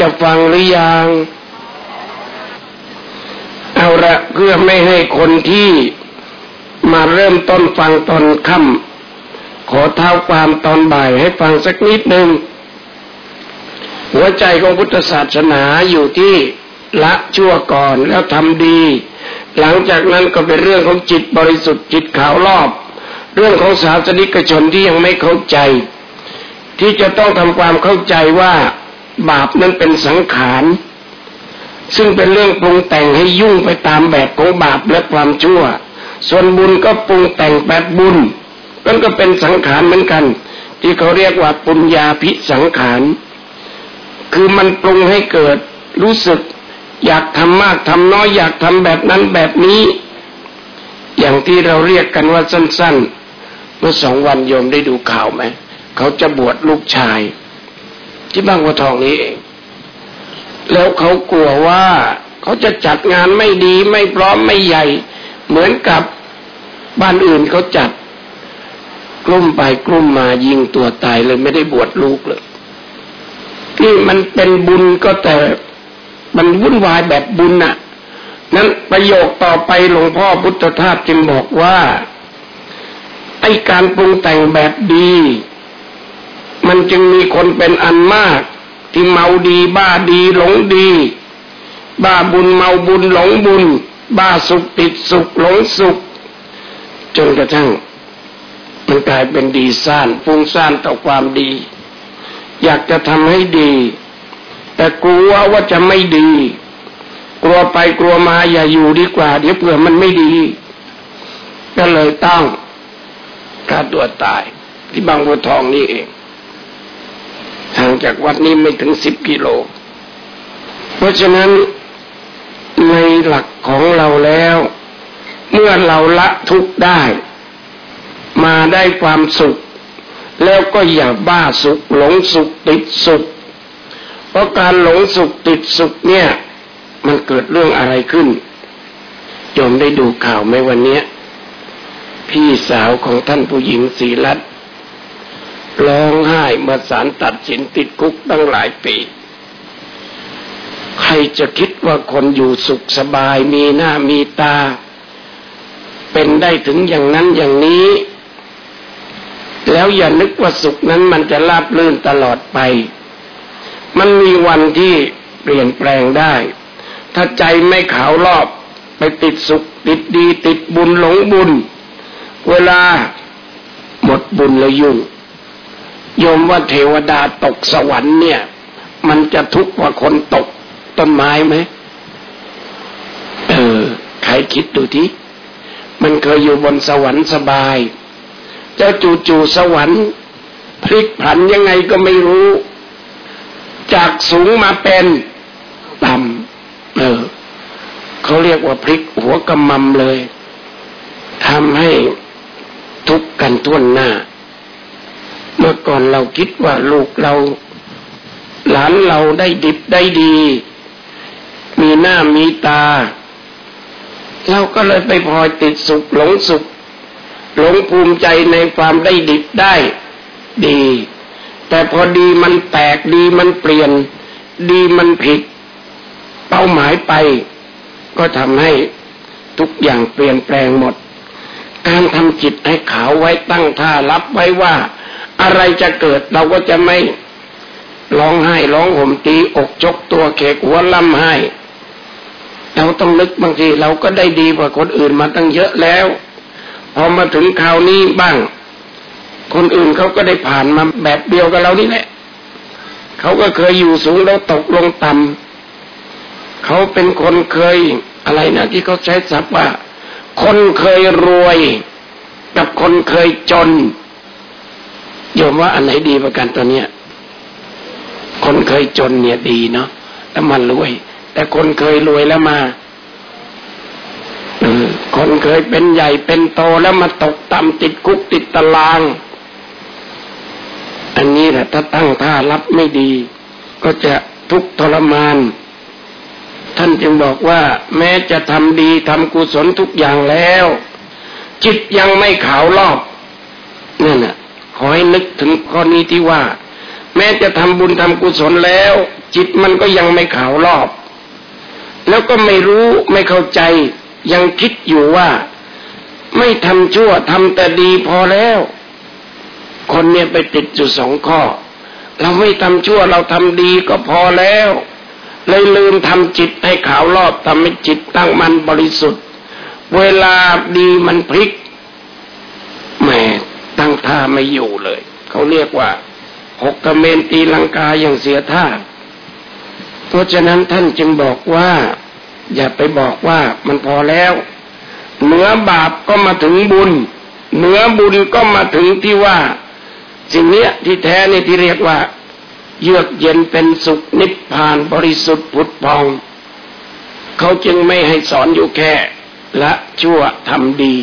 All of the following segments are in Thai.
จะฟังหรือยัง เอาละเพื่อไม่ให้คนที่มาเริ่มต้นฟังตอนค่ำขอเท้าความตอนบ่ายให้ฟังสักนิดหนึ่งหัวใจของพุทธศาสนาอยู่ที่ละชั่วก่อนแล้วทำดี หลังจากนั้นก็เป็นเรื่องของจิตบริสุทธิ์จิตขาวรอบ เรื่องของศาสนิกชนที่ยังไม่เข้าใจ ที่จะต้องทำความเข้าใจว่า บาปนั้นเป็นสังขารซึ่งเป็นเรื่องปรุงแต่งให้ยุ่งไปตามแบบของบาปและความชั่ว ส่วนบุญก็ปรุงแต่งแบบบุญนั่นก็เป็นสังขารเหมือนกัน ที่เขาเรียกว่าปุญญาพิสังขาร คือมันปรุงให้เกิดรู้สึก อยากทำมากทำน้อยอยากทำแบบนั้นแบบนี้ อย่างที่เราเรียกกันว่าสั้น ๆ เมื่อสองวันโยมได้ดูข่าวไหม เขาจะบวชลูกชาย ที่บางวัวทองนี้เอง แล้วเขากลัวว่าเขาจะจัดงานไม่ดีไม่พร้อมไม่ใหญ่ เหมือนกับบ้านอื่นเขาจัด กลุ่มไปกลุ่มมายิงตัวตายเลยไม่ได้บวชลูกเลยนี่มันเป็นบุญก็แต่มันวุ่นวายแบบบุญน่ะ นั้นประโยคต่อไปหลวงพ่อพุทธทาสจึงบอกว่า ไอการปรุงแต่งแบบดี มันจึงมีคนเป็นอันมาก ที่เมาดีบ้าดีหลงดี บ้าบุญเมาบุญหลงบุญ บ้าสุขติดสุขหลงสุข จนกระทั่งมันกลายเป็นดีซ่านฟุ้งซ่านต่อความดี อยากจะทำให้ดี แต่กลัวว่าจะไม่ดี กลัวไปกลัวมาอย่าอยู่ดีกว่า เดี๋ยวเผื่อมันไม่ดี ก็เลยตั้งฆ่าตัวตายที่บางบัวทองนี่เอง ห่างจากวัดนี้ไม่ถึงสิบกิโล เพราะฉะนั้นในหลักของเราแล้ว เมื่อเราละทุกได้ มาได้ความสุข แล้วก็อย่าบ้าสุข หลงสุขติดสุข เพราะการหลงสุขติดสุขเนี่ย มันเกิดเรื่องอะไรขึ้นโยมได้ดูข่าวไหมวันนี้พี่สาวของท่านผู้หญิงศรีรัตน์ ร้องไห้เมื่อศาลตัดสินติดคุกตั้งหลายปี ใครจะคิดว่าคนอยู่สุขสบายมีหน้ามีตา เป็นได้ถึงอย่างนั้นอย่างนี้ แล้วอย่านึกว่าสุขนั้นมันจะราบลื่นตลอดไป มันมีวันที่เปลี่ยนแปลงได้ ถ้าใจไม่ขาวรอบไปติดสุข ติดดี ติดบุญหลงบุญ เวลาหมดบุญแล้วยุ่ง โยมว่าเทวดาตกสวรรค์เนี่ย มันจะทุกข์กว่าคนตกต้นไม้ไหมเออใครคิดดูทีมันเคยอยู่บนสวรรค์สบายจะจู่ๆสวรรค์พลิกผันยังไงก็ไม่รู้ จากสูงมาเป็นต่ำเออเขาเรียกว่าพลิกหัวกำมำเลยทำให้ทุกข์กันทุ่นหน้า เมื่อก่อนเราคิดว่าลูกเราหลานเราได้ดิบได้ดี มีหน้ามีตา เราก็เลยไปพอยติดสุขหลงสุข หลงภูมิใจในความได้ดิบได้ดี แต่พอดีมันแตกดีมันเปลี่ยน ดีมันผิด เป้าหมายไป ก็ทำให้ทุกอย่างเปลี่ยนแปลงหมด การทำจิตให้ขาวไว้ตั้งท่ารับไว้ว่า อะไรจะเกิดเราก็จะไม่ร้องไห้ร้องห่มตีอกจกตัวเขกหัวล่ำไห้เราต้องนึกบางทีเราก็ได้ดีกว่าคนอื่นมาตั้งเยอะแล้ว พอมาถึงคราวนี้บ้าง คนอื่นเขาก็ได้ผ่านมาแบบเดียวกับเรานี่แหละเขาก็เคยอยู่สูงแล้วตกลงต่ำเขาเป็นคนเคยอะไรนะที่เขาใช้ศัพท์ว่า คนเคยรวย กับคนเคยจน โยมว่าอันไหนดีประกันตัวเนี้ยคนเคยจนเนี่ยดีเนาะแล้วมันรวย แต่คนเคยรวยแล้วมาคนเคยเป็นใหญ่เป็นโตแล้วมาตกต่ำติดคุกติดตาราง อันนี้แหละถ้าตั้งท่ารับไม่ดี ก็จะทุกข์ทรมาน ท่านจึงบอกว่า แม้จะทำดีทำกุศลทุกอย่างแล้ว จิตยังไม่ขาวรอบนั่นน่ะ อให้นึกถึงข้อนี้ที่ว่า แม้จะทำบุญทำกุศลแล้ว จิตมันก็ยังไม่ขาวรอบ แล้วก็ไม่รู้ไม่เข้าใจ ยังคิดอยู่ว่า ไม่ทำชั่วทำแต่ดีพอแล้ว คนเนี่ยไปติดอยู่สองข้อ เราไม่ทำชั่วเราทำดีก็พอแล้วเลยลืมทำจิตให้ขาวรอบทำให้จิตตั้งมันบริสุทธิ์ เวลาดีมันพลิก งท่าไม่อยู่เลย เขาเรียกว่าหกกระเมนตีลังกาอย่างเสียท่า เพราะฉะนั้นท่านจึงบอกว่า อย่าไปบอกว่ามันพอแล้ว เหนือบาปก็มาถึงบุญ เหนือบุญก็มาถึงที่ว่า สิ่งนี้ที่แท้นี่ที่เรียกว่า เยือกเย็นเป็นสุขนิพพานบริสุทธิ์ผุดพอง เขาจึงไม่ให้สอนอยู่แค่ ละชั่วทำดี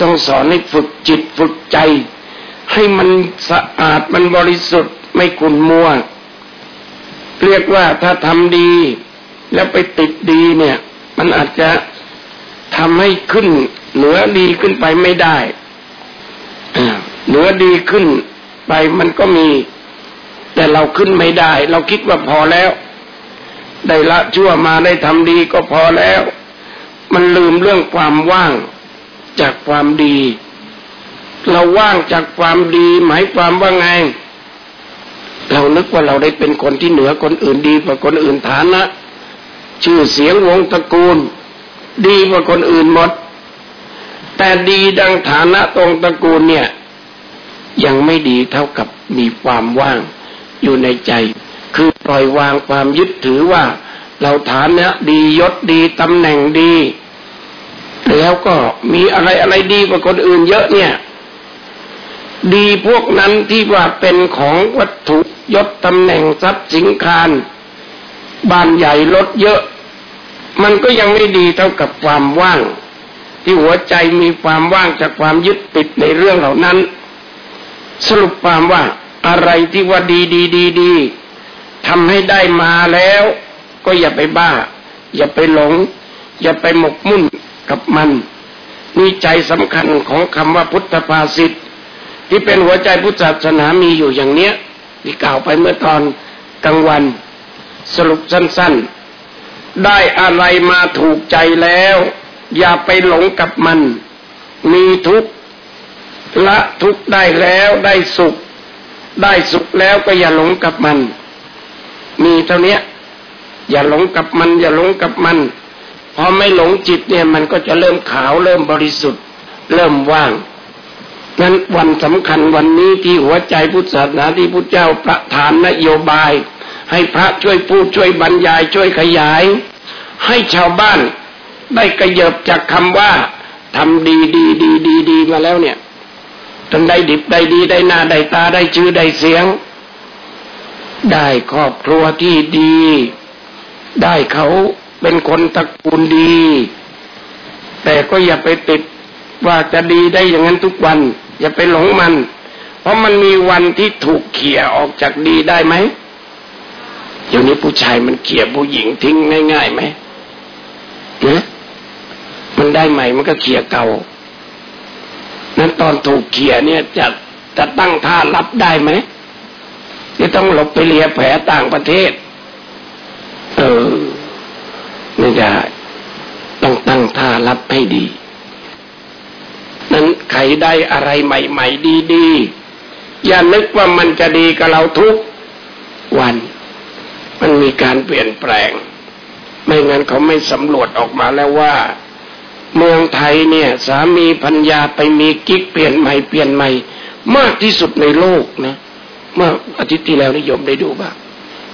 ต้องสอนให้ฝึกจิตฝึกใจ ให้มันสะอาดมันบริสุทธิ์ไม่ขุ่นมัว เรียกว่าถ้าทำดี แล้วไปติดดีเนี่ย มันอาจจะทำให้ขึ้น เหนือดีขึ้นไปไม่ได้เหนือดีขึ้นไปมันก็มี แต่เราขึ้นไม่ได้ เราคิดว่าพอแล้ว ได้ละชั่วมาได้ทำดีก็พอแล้ว มันลืมเรื่องความว่าง จากความดี เราว่างจากความดี หมายความว่าไง เรานึกว่าเราได้เป็นคนที่เหนือคนอื่นดีกว่าคนอื่นฐานะ ชื่อเสียงวงตระกูล ดีกว่าคนอื่นหมด แต่ดีดังฐานะตรงตระกูลเนี่ย ยังไม่ดีเท่ากับมีความว่างอยู่ในใจ คือปล่อยวางความยึดถือว่าเราฐานะดียศดีตำแหน่งดี แล้วก็มีอะไรอะไรดีกว่าคนอื่นเยอะเนี่ย ดีพวกนั้นที่ว่าเป็นของวัตถุยศตำแหน่งทรัพย์สินคารบ้านใหญ่รถเยอะ มันก็ยังไม่ดีเท่ากับความว่าง ที่หัวใจมีความว่างจากความยึดติดในเรื่องเหล่านั้น สรุปความว่าอะไรที่ว่าดีดีดีดีทำให้ได้มาแล้ว ก็อย่าไปบ้า อย่าไปหลง อย่าไปหมกมุ่น กับมัน นี่ใจสำคัญของคำว่าพุทธภาษิตที่เป็นหัวใจพุทธศาสนามีอยู่อย่างเนี้ย ที่กล่าวไปเมื่อตอนกลางวัน สรุปสั้น ๆ ได้อะไรมาถูกใจแล้ว อย่าไปหลงกับมัน มีทุกข์ละทุกข์ได้แล้วได้สุข ได้สุขแล้วก็อย่าหลงกับมัน มีเท่านี้อย่าหลงกับมัน อย่าหลงกับมัน พอไม่หลงจิตเนี่ยมันก็จะเริ่มขาวเริ่มบริสุทธิ์ เริ่มว่างนั้นวันสำคัญวันนี้ที่หัวใจพุทธศาสนาที่พุทธเจ้าประทานนโยบาย ให้พระช่วยพูดช่วยบรรยายช่วยขยาย ให้ชาวบ้านได้กระเยิบจากคำว่าทำดีดีดีดีดีมาแล้วเนี่ยจนได้ดิบได้ดีได้หน้าได้ตาได้ชื่อได้เสียง ได้ครอบครัวที่ดี ได้เขา เป็นคนตระกูลดี แต่ก็อย่าไปติดว่าจะดีได้อย่างนั้นทุกวัน อย่าไปหลงมัน เพราะมันมีวันที่ถูกเขี่ยออกจากดีได้ไหมอยู่นี้ผู้ชายมันเขี่ยผู้หญิงทิ้งง่ายๆไหมนะมันได้ใหม่มันก็เขี่ยเก่า นั้นตอนถูกเขี่ยเนี่ยจะจะตั้งท่ารับได้ไหมจะต้องหลบไปเลียแผลต่างประเทศ เออ ไม่ได้ต้องตั้งท่ารับให้ดี นั้นใครได้อะไรใหม่ ๆ ดีๆ อย่านึกว่ามันจะดีกับเราทุกวัน มันมีการเปลี่ยนแปลง ไม่งั้นเขาไม่สำรวจออกมาแล้วว่า เมืองไทยเนี่ย สามีพัญญาไปมีกิ๊กเปลี่ยนใหม่เปลี่ยนใหม่ มากที่สุดในโลกนะ เมื่ออาทิตย์ที่แล้วนิยมได้ดูบ้าง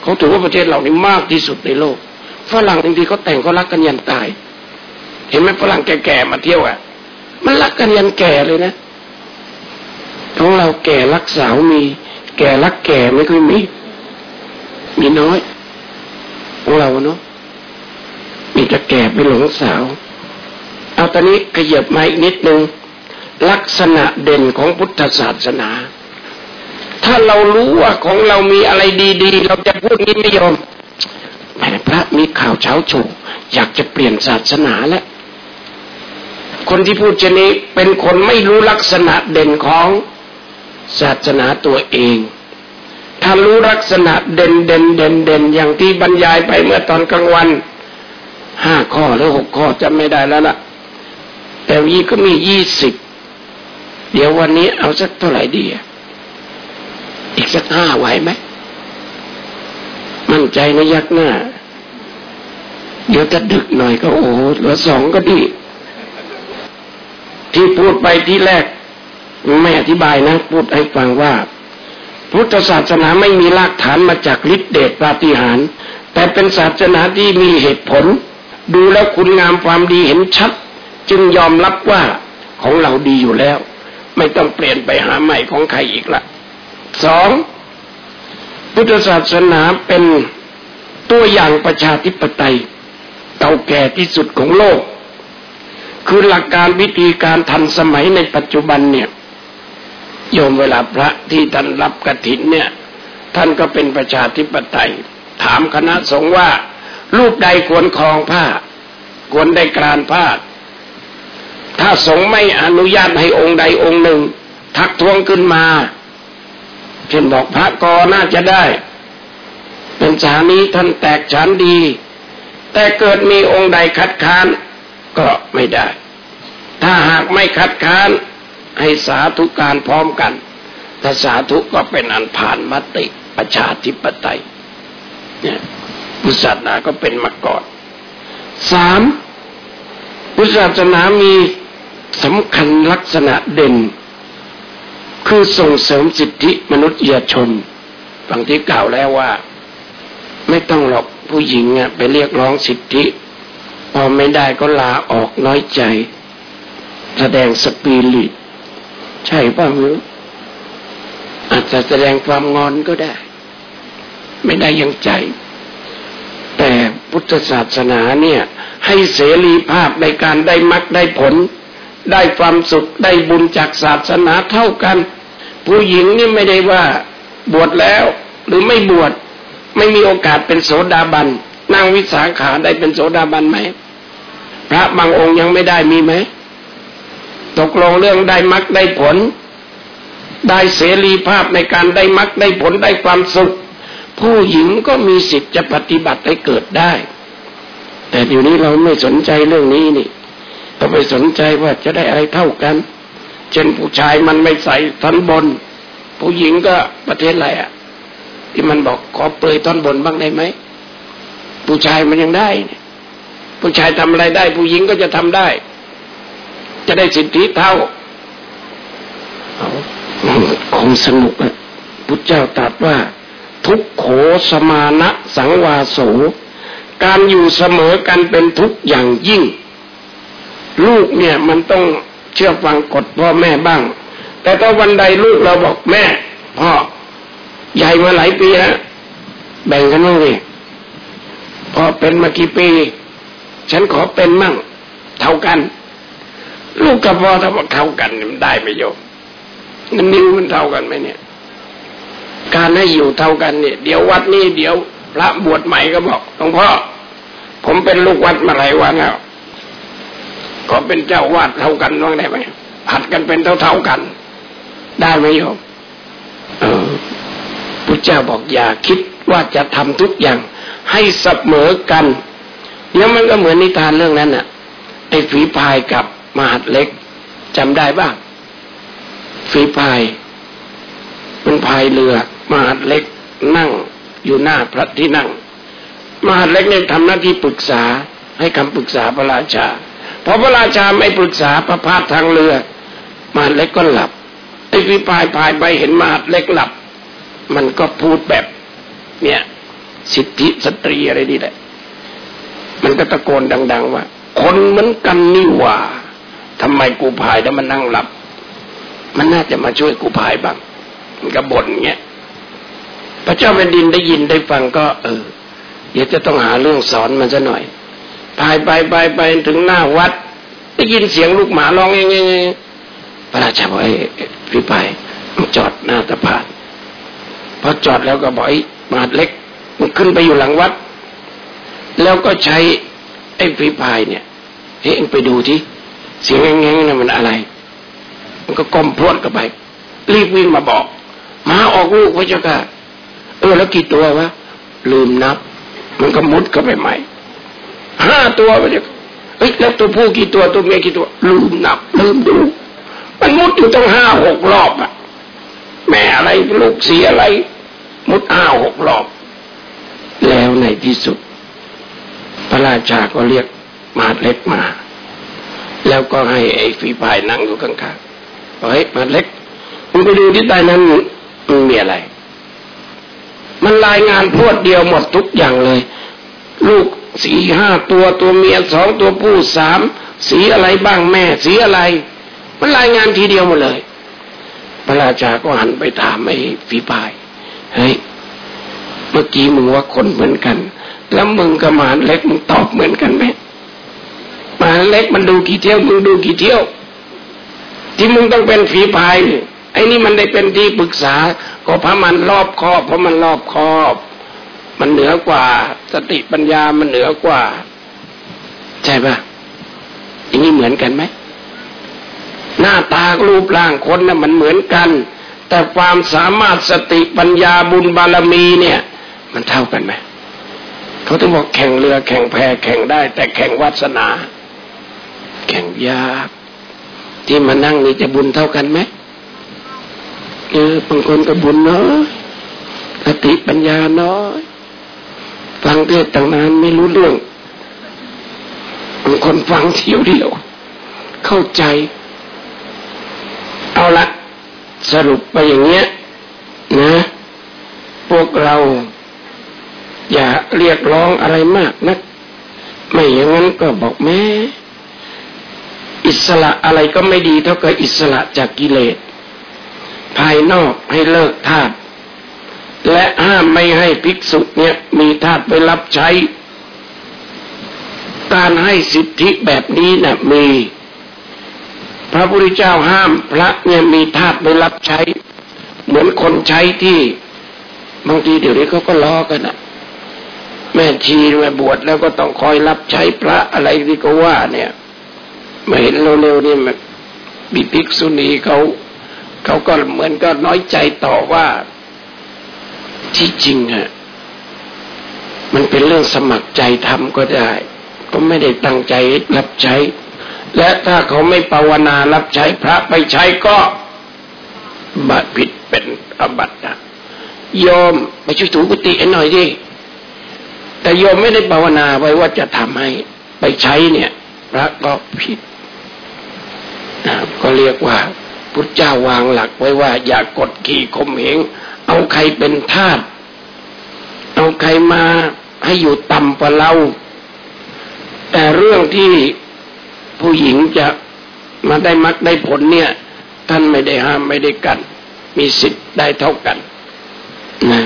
เขาถือว่าประเทศเรานี่มากที่สุดในโลก ฝรั่งบางทีเขาแต่งเขารักกันยันตาย เห็นไหมฝรั่งแก่ๆมาเที่ยวอะ มันรักกันยันแก่เลยนะของเราแก่รักสาวมี แก่รักแก่ไม่ค่อยมี มีน้อยของเราเนาะมีแต่แก่ไปหลงสาว เอาตอนนี้ขยับมาอีกนิดนึงลักษณะเด่นของพุทธศาสนา ถ้าเรารู้ว่าของเรามีอะไรดี ๆ เราจะพูดนี้ไม่ยอม แม่พระมีข่าวเช้าโชว์อยากจะเปลี่ยนศาสนาแล้วคนที่พูดเช่นนี้เป็นคนไม่รู้ลักษณะเด่นของศาสนาตัวเอง ถ้ารู้ลักษณะเด่นเด่นเด่นเด่นอย่างที่บรรยายไปเมื่อตอนกลางวันห้าข้อหรือหกข้อจำไม่ได้แล้วล่ะ แต่วีก็มียี่สิบเดี๋ยววันนี้เอาสักเท่าไหร่ดีอีกสักห้าไหวไหม มั่นใจนะยักหน้า เดี๋ยวจะดึกหน่อยก็โอ้เหลือสองก็ดีที่พูดไปที่แรกไม่อธิบายนะ พูดให้ฟังว่า พุทธศาสนาไม่มีรากฐานมาจากฤทธิเดชปาฏิหาริย์แต่เป็นศาสนาที่มีเหตุผล ดูแล้วคุณงามความดีเห็นชัด จึงยอมรับว่าของเราดีอยู่แล้ว ไม่ต้องเปลี่ยนไปหาใหม่ของใครอีกละสอง พุทธศาสนาเป็นตัวอย่างประชาธิปไตยเก่าแก่ที่สุดของโลก คือหลักการวิธีการทันสมัยในปัจจุบันเนี่ยโยมเวลาพระที่ท่านรับกรถินเนี่ย ท่านก็เป็นประชาธิปไตย ถามคณะสงฆ์ว่า รูปใดควรครองผ้า ควรได้กรานผ้า ถ้าสงฆ์ไม่อนุญาตให้องค์ใดองค์หนึ่ง ทักท้วงขึ้นมา เช่นบอกพระกอน่าจะได้ เป็นสานี้ท่านแตกฉานดี แต่เกิดมีองค์ใดคัดค้านก็ไม่ได้ ถ้าหากไม่คัดค้านให้สาธุการพร้อมกัน ถ้าสาธุก็เป็นอันผ่านมติประชาธิปไตยเนี่ยพุทธศาสนาก็เป็นมาก่อนสามพุทธศาสนามีสำคัญลักษณะเด่น คือส่งเสริมสิทธิมนุษยชนฝั่งที่กล่าวแล้วว่า ไม่ต้องหรอกผู้หญิงไปเรียกร้องสิทธิ พอไม่ได้ก็ลาออกน้อยใจ แสดงสปีริตใช่ป่ะมืออาจจะแสดงความงอนก็ได้ ไม่ได้ยังใจ แต่พุทธศาสนาเนี่ย ให้เสรีภาพในการได้มรรคได้ผล ได้ความสุขได้บุญจากศาสนาเท่ากัน ผู้หญิงนี่ไม่ได้ว่าบวชแล้ว หรือไม่บวชไม่มีโอกาสเป็นโสดาบันนางวิสาขาได้เป็นโสดาบันไหมพระบางองค์ยังไม่ได้มีไหมตกลงเรื่องได้มรรคได้ผล ได้เสรีภาพในการได้มรรคได้ผลได้ความสุข ผู้หญิงก็มีสิทธิ์จะปฏิบัติให้เกิดได้ แต่เดี๋ยวนี้เราไม่สนใจเรื่องนี้นี่ก็ไปสนใจว่าจะได้อะไรเท่ากัน เช่นผู้ชายมันไม่ใส่ท่อนบน ผู้หญิงก็ประเทศอะไรอะ ที่มันบอกขอเปลยท่อนบนบ้างได้ไหมผู้ชายมันยังได้ ผู้ชายทำอะไรได้ ผู้หญิงก็จะทำได้ จะได้สิทธิเท่าคงสนุกอะพุทธเจ้าตรัสว่า ทุกโขสมานะสังวาโส การอยู่เสมอกันเป็นทุกอย่างยิ่ง ลูกเนี่ยมันต้อง เชื่อฟังกฎพ่อแม่บ้าง แต่ถ้าวันใดลูกเราบอกแม่พ่อใหญ่มาหลายปีแล้วแบ่งกันบ้างดิพอเป็นมากี่ปี ฉันขอเป็นมั่ง เท่ากัน ลูกกับพ่อถ้าบอกเท่ากันมันได้ไหมโยมนนิ้วมันเท่ากันไหมเนี่ย การให้อยู่เท่ากันเนี่ยเดี๋ยววัดนี้เดี๋ยวพระบวชใหม่ก็บอกหลวงพ่อผมเป็นลูกวัดมาหลายวันแล้ว ขอเป็นเจ้าวาดเท่ากันน้องได้ไหมผัดกันเป็นเท่าๆกัน ได้ไหมโยมพุทธเจ้าบอกอย่าคิดว่าจะทำทุกอย่าง ให้เสมอกันแล้วมันก็เหมือนนิทานเรื่องนั้นน่ะไอ้ฝีพายกับมหาดเล็กจำได้บ้างฝีพายมันพายเรือมหาดเล็กนั่งอยู่หน้าพระที่นั่ง มหาดเล็กเนี่ยทำหน้าที่ปรึกษาให้คำปรึกษาพระราชา พอพระราชาไม่ปรึกษาพระพาททางเรือมาเล็กก็หลับไอ้พี่พายพายไปเห็นมาเล็กหลับ มันก็พูดแบบ เนี่ย สิทธิสตรีอะไรนี่แหละ มันก็ตะโกนดัง ๆ ว่า คนเหมือนกันนี่ว่าทำไมกูพายแล้วมันนั่งหลับ มันน่าจะมาช่วยกูพายบ้างมันก็บ่นเงี้ยพระเจ้าแผ่นดินได้ยินได้ฟังก็ เออเดี๋ยวจะต้องหาเรื่องสอนมันซะหน่อย พายไปไปไปถึงหน้าวัด ได้ยินเสียงลูกหมาร้องเงี้ยพระราชาบอกไอ้พี่ไปจอดหน้าตะพานพอจอดแล้วก็บอกไอ้มาดเล็กมันขึ้นไปอยู่หลังวัด แล้วก็ใช้ไอ้ฝีพายเนี่ยเฮ้ยไปดูที่เสียงแง่งๆนั่นมันอะไร มันก็ก้มพรวดกันไป รีบวิ่งมาบอกมาออกลูกพระเจ้าค่ะออแล้วกี่ตัววะลืมนับ มันก็มุดเข้าไปใหม่ ห้าตัวไปเดี๋ยเฮ้ยแล้วตัวผู้กี่ตัวตัวเมียกี่ตัว ลืมนับ ลืมดู มันมุดอยู่ตั้งห้าหกรอบอะแม่อะไรลูกเสียอะไร มุดห้าหกรอบ แล้วในที่สุด พระราชาก็เรียกมาเล็กมา แล้วก็ให้ไอ้ฝีพายนั่งอยู่ข้างๆเฮ้ยมาเล็กมึงไปดูที่ใต้นั้นมันมีอะไร มันรายงานพวดเดียวหมดทุกอย่างเลย ลูก สี่ห้าตัวตัวเมียสองตัวผู้สามสีอะไรบ้างแม่ สีอะไร มันรายงานทีเดียวหมดเลย พระราชาก็หันไปถามไอ้ฝีพายเฮ้ยเมื่อกี้มึงว่าคนเหมือนกัน แล้วมึงกับหมานเล็กมึงตอบเหมือนกันไหมหมานเล็กมันดูกี่เที่ยวมึงดูกี่เที่ยว ที่มึงต้องเป็นฝีพายไอ้นี่มันได้เป็นที่ปรึกษา ก็เพราะมันรอบคอบเพราะมันรอบคอบ มันเหนือกว่า สติปัญญามันเหนือกว่า ใช่ปะอย่างนี้เหมือนกันไหม หน้าตารูปร่างคนนะ่ะมันเหมือนกัน แต่ความสามารถสติปัญญาบุญบารมีเนี่ย มันเท่ากันไหมเขาต้องบอกแข่งเรือแข่งแพแข่งได้ แต่แข่งวาสนา แข่งยากที่มานั่งนี่จะบุญเท่ากันไหมเออบางคนก็บุญน้อยสติปัญญาน้อย ฟังเทศตั้งนานไม่รู้เรื่องบางคนฟังเที่ยวเดียว เข้าใจ เอาละสรุปไปอย่างเงี้ย นะ พวกเรา อย่าเรียกร้องอะไรมากนัก ไม่อย่างนั้นก็บอกแม่อิสระอะไรก็ไม่ดีเท่ากับอิสระจากกิเลส ภายนอกให้เลิกทาส และห้ามไม่ให้ภิกษุเนี่ยมีทาสไปรับใช้ การให้สิทธิแบบนี้นะ่ะมี พระพุทธเจ้าห้ามพระเนี่ยมีทาสไปรับใช้ เหมือนคนใช้ที่บางทีเดี๋ยวนี้เขาก็ล้อกันนะแม่ชีแม่บวชแล้วก็ต้องคอยรับใช้พระอะไรที่ก็ว่า เนี่ยมาเห็นเร็วๆนี่มันบิภิกษุณีเขาเขาก็เหมือนก็น้อยใจต่อว่า ที่จริงอะมันเป็นเรื่องสมัครใจทำก็ได้ ก็ไม่ได้ตั้งใจรับใช้ และถ้าเขาไม่ภาวนารับใช้พระไปใช้ก็บาผิดเป็นอบัตินะโยมไปช่วยถูกุฏิให้หน่อยดิแต่โยมไม่ได้ภาวนาไว้ว่าจะทำให้ไปใช้เนี่ย พระก็ผิดนะก็เรียกว่าพุทธเจ้าวางหลักไว้ว่าอย่ากดขี่ข่มเหง เอาใครเป็นทาสเอาใครมาให้อยู่ต่ำกว่าเรา แต่เรื่องที่ผู้หญิงจะมาได้มักได้ผลเนี่ย ท่านไม่ได้ห้ามไม่ได้กัน มีสิทธิ์ได้เท่ากันนะ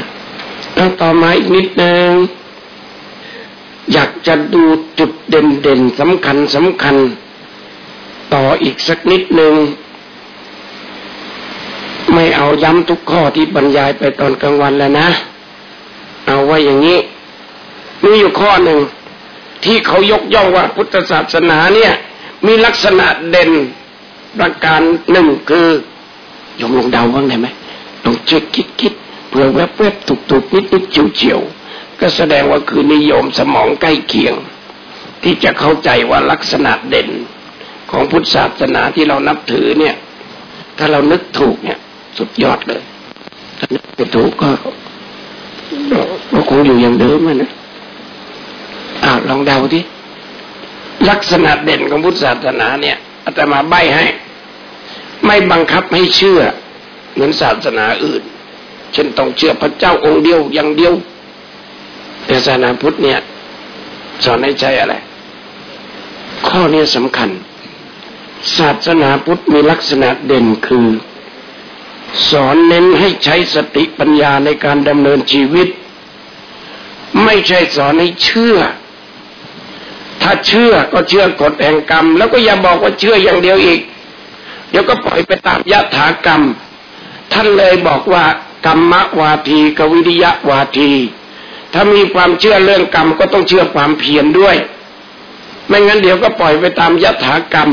แล้วต่อมาอีกนิดนึงอยากจะดูจุดเด่นเด่นสำคัญสำคัญ ต่ออีกสักนิดหนึ่ง ไม่เอาย้ำทุกข้อที่บรรยายไปตอนกลางวันแล้วนะ เอาไว้อย่างนี้มีอยู่ข้อหนึ่ง ที่เขายกย่องว่าพุทธศาสนาเนี่ย มีลักษณะเด่นประการหนึ่งคือยมลงเดาบ้างได้ไหมลองช่วยคิดคิดเผื่อแวบแวบถูกถูกนิดนิดเฉียวเฉียวก็แสดงว่าคือนิยมสมองใกล้เคียง ที่จะเข้าใจว่าลักษณะเด่นของพุทธศาสนาที่เรานับถือเนี่ย ถ้าเรานึกถูกเนี่ย สุดยอดเลยถ้านึกไม่ถูกก็ก็คงอยู่อย่างเดิมนะอ้าลองเดาที่ลักษณะเด่นของพุทธศาสนาเนี่ยอาตมาใบให้ ไม่บังคับให้เชื่อ เหมือนศาสนาอื่น เช่นต้องเชื่อพระเจ้าองค์เดียวอย่างเดียวแต่ศาสนาพุทธเนี่ย สอนให้ใจอะไร ข้อนี้สำคัญ ศาสนาพุทธมีลักษณะเด่นคือ สอนเน้นให้ใช้สติปัญญาในการดำเนินชีวิต ไม่ใช่สอนให้เชื่อ ถ้าเชื่อก็เชื่อกฎแห่งกรรม แล้วก็อย่าบอกว่าเชื่ออย่างเดียวอีก เดี๋ยวก็ปล่อยไปตามยถากรรม ท่านเลยบอกว่ากรรมวาทีกวิริยะวาที ถ้ามีความเชื่อเรื่องกรรมก็ต้องเชื่อความเพียรด้วย ไม่งั้นเดี๋ยวก็ปล่อยไปตามยถากรรม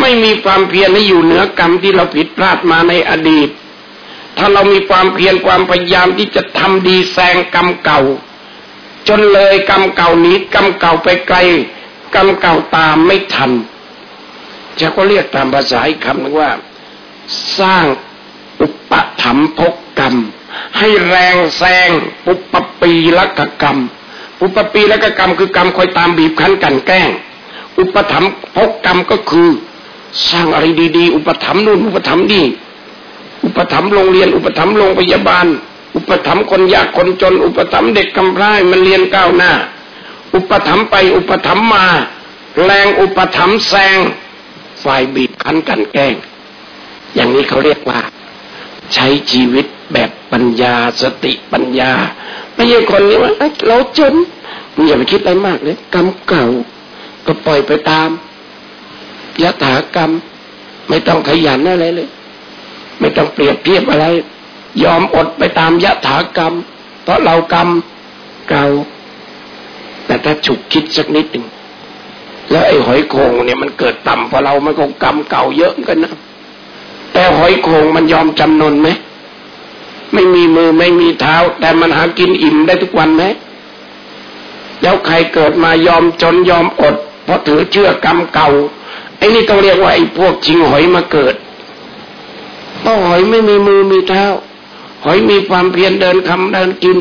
ไม่มีความเพียรให้อยู่เหนือกรรมที่เราผิดพลาดมาในอดีต ถ้าเรามีความเพียรความพยายามที่จะทำดีแซงกรรมเก่า จนเลยกรรมเก่านี้กรรมเก่าไปไกลกรรมเก่าตามไม่ทันจะก็เรียกตามภาษาอีกคำนึงว่า สร้างอุปถัมภกกรรม ให้แรงแซงปุปปีละกกรรมอุปปีละกกรรมคือกรรมคอยตามบีบคั้นกันแกล้ง อุปถัมภกกรรมก็คือ สร้างอะไรดีๆ อุปถัมภ์นู่นอุปถัมภ์นี่อุปถัมภ์โรงเรียน อุปถัมภ์โรงพยาบาล อุปถัมภ์คนยากคนจน อุปถัมภ์เด็กกำพร้ามันเรียนก้าวหน้า อุปถัมภ์ไปอุปถัมภ์มา แรงอุปถัมภ์แซงฝ่ายบีบคั้นกันแกล้ง อย่างนี้เขาเรียกว่า ใช้ชีวิตแบบปัญญาสติปัญญา ไม่ใช่คนนี้ว่าเราจนมึงอย่าไปคิดอะไรมากเลยกรรมเก่าก็ปล่อยไปตาม ยถากรรม ไม่ต้องขยันอะไรเลย ไม่ต้องเปรียบเทียบอะไร ยอมอดไปตามยถากรรม เพราะเรากรรมเก่าแต่ถ้าฉุกคิดสักนิดหนึ่งแล้วไอ้หอยโขงเนี่ยมันเกิดต่ำเพราะเรามันคงกรรมเก่าเยอะกันนะแต่หอยโขงมันยอมจำนนไหมไม่มีมือไม่มีเท้า แต่มันหากินอิ่มได้ทุกวันไหมแล้วใครเกิดมายอมจนยอมอด เพราะถือเชื่อกรรมเก่า อ้นี่ต้องเรียกว่าไอ้พวกชิงหอยมาเกิดเพราะหอยไม่มีมือมีเท้า หอยมีความเพียรเดินคำเดินกิน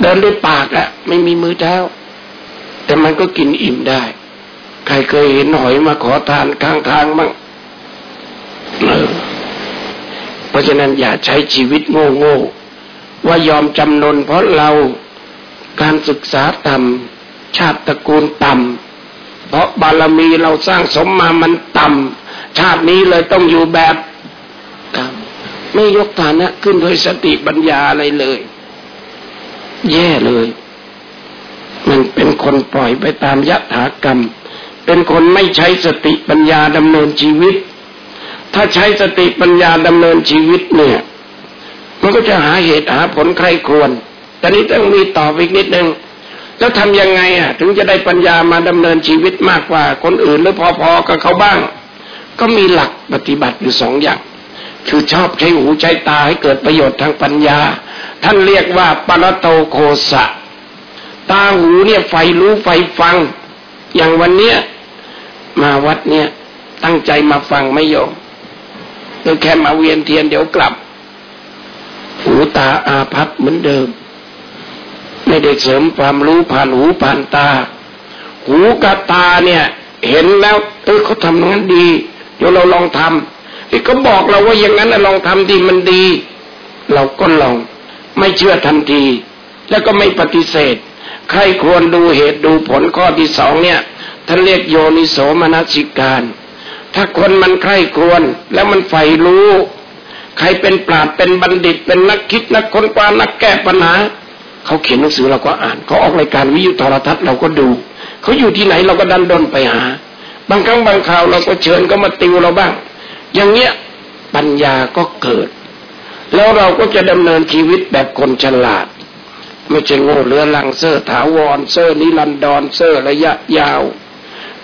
เดินด้วยปากอะไม่มีมือเท้า แต่มันก็กินอิ่มได้ ใครเคยเห็นหอยมาขอทานข้างทางบ้างเพราะฉะนั้นอย่าใช้ชีวิตโง่โง่ว่ายอมจำนนเพราะเราการศึกษาต่ำชาติตระกูลต่ำ เพราะบารมีเราสร้างสมมามันต่ำชาตินี้เลยต้องอยู่แบบกรรมไม่ยกฐานะขึ้นโดยสติปัญญาอะไรเลย แย่เลย มันเป็นคนปล่อยไปตามยถากรรม เป็นคนไม่ใช้สติปัญญาดำเนินชีวิต ถ้าใช้สติปัญญาดำเนินชีวิตเนี่ย มันก็จะหาเหตุหาผลใครควรแต่นี้ต้องมีต่ออีกนิดนึง แล้วทำยังไงอะ ถึงจะได้ปัญญามาดำเนินชีวิตมากกว่าคนอื่นหรือพอๆกับเขาบ้าง ก็มีหลักปฏิบัติอยู่สองอย่าง คือชอบใช้หูใช้ตาให้เกิดประโยชน์ทางปัญญา ท่านเรียกว่าปรโตโคสะ ตาหูเนี่ยไฟรู้ไฟฟัง อย่างวันเนี้ยมาวัดเนี่ยตั้งใจมาฟังไม่ยอมเดี๋ยแค่มาเวียนเทียนเดี๋ยวกลับ หูตาอาพับเหมือนเดิม ไม่ได้เสริมความรู้ผ่านหูผ่านตา หูกับตาเนี่ย เห็นแล้ว เออเขาทำงั้นดี เดี๋ยวเราลองทำที่เขาบอกเราว่าอย่างนั้นลองทำดีมันดี เราก็ลอง ไม่เชื่อทันที แล้วก็ไม่ปฏิเสธ ใครควรดูเหตุดูผลข้อที่สองเนี่ยท่านเรียกโยนิโสมนสิการ ถ้าคนมันใครควรแล้วมันใฝ่รู้ ใครเป็นปราดเป็นบัณฑิตเป็นนักคิดนักค้นคว้านักแก้ปัญหา เขาเขียนหนังสือเราก็อ่านเขาออกรายการวิทยุโทรทัศน์เราก็ดูเขาอยู่ที่ไหนเราก็ดั้นด้นไปหา บางครั้งบางคราวเราก็เชิญก็มาติวเราบ้าง อย่างเงี้ยปัญญาก็เกิด แล้วเราก็จะดำเนินชีวิตแบบคนฉลาด ไม่ใช่โง่เรือลังเซอร์ถาวรเซอร์นิรันดรเซอร์ระยะยาว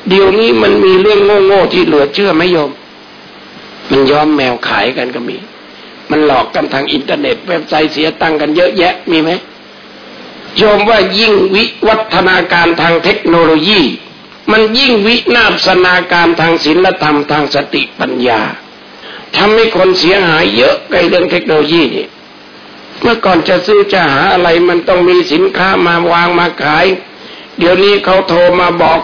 เดี๋ยวนี้มันมีเรื่องโง่ๆที่เหลือเชื่อไหมโยมมันย้อมแมวขายกันก็มี มันหลอกกันทางอินเทอร์เน็ตเว็บไซต์เสียตังกันเยอะแยะมีไหม โยมว่ายิ่งวิวัฒนาการทางเทคโนโลยี มันยิ่งวินาศนาการทางศีลธรรมทางสติปัญญาทำให้คนเสียหายเยอะในเรื่องเทคโนโลยีนี่เมื่อก่อนจะซื้อจะหาอะไรมันต้องมีสินค้ามาวางมาขาย เดี๋ยวนี้เขาโทรมาบอก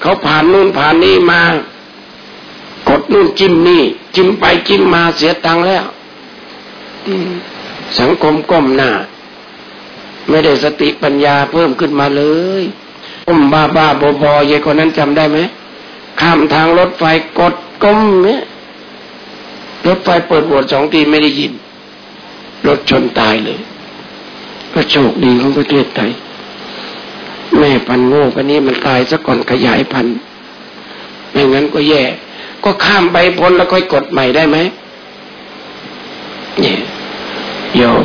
เขาผ่านนู่นผ่านนี่มา กดนู่นจิ้มนี่ จิ้มไปจิ้มมาเสียตังค์แล้วสังคมก้มหน้า ไม่ได้สติปัญญาเพิ่มขึ้นมาเลยก้มบ้าบ้าบอบอยายคนนั้นจำได้ไหมข้ามทางรถไฟกดก้มเนี่ยรถไฟเปิดบวดสองทีไม่ได้ยิน รถชนตายเลย ก็โชคดีของประเทศไทยแม่พันโง่กันนี้มันตายซะก่อนขยายพันธุ์ไม่งั้นก็แย่ ก็ข้ามไปพ้นแล้วค่อยกดใหม่ได้ไหมเนี่ยยอม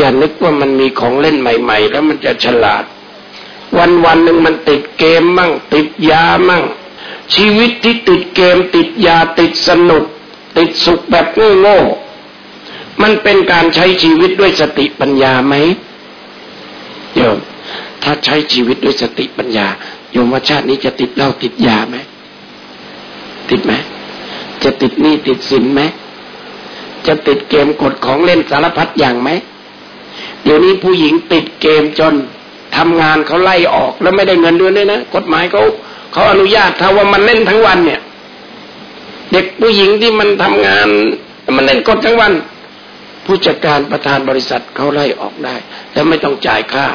อย่านึกว่ามันมีของเล่นใหม่ ๆ แล้วมันจะฉลาด วันวันหนึ่งมันติดเกมมั่ง ติดยามั่ง ชีวิตที่ติดเกม ติดยาติดสนุก ติดสุขแบบโง่ๆมันเป็นการใช้ชีวิตด้วยสติปัญญาไหมโยมถ้าใช้ชีวิตด้วยสติปัญญาโยมว่าชาตินี้จะติดเหล้าติดยาไหมติดไหมจะติดหนี้ติดสินไหมจะติดเกมกดของเล่นสารพัดอย่างไหม เดี๋ยวนี้ผู้หญิงติดเกมจนทำงานเขาไล่ออกแล้วไม่ได้เงินเดือนด้วยนะกฎหมายเขาเขาอนุญาตถ้าว่ามันเล่นทั้งวันเนี่ย เด็กผู้หญิงที่มันทำงานมันเล่นกดทั้งวัน ผู้จัดการประธานบริษัทเขาไล่ออกได้ แล้วไม่ต้องจ่ายค่า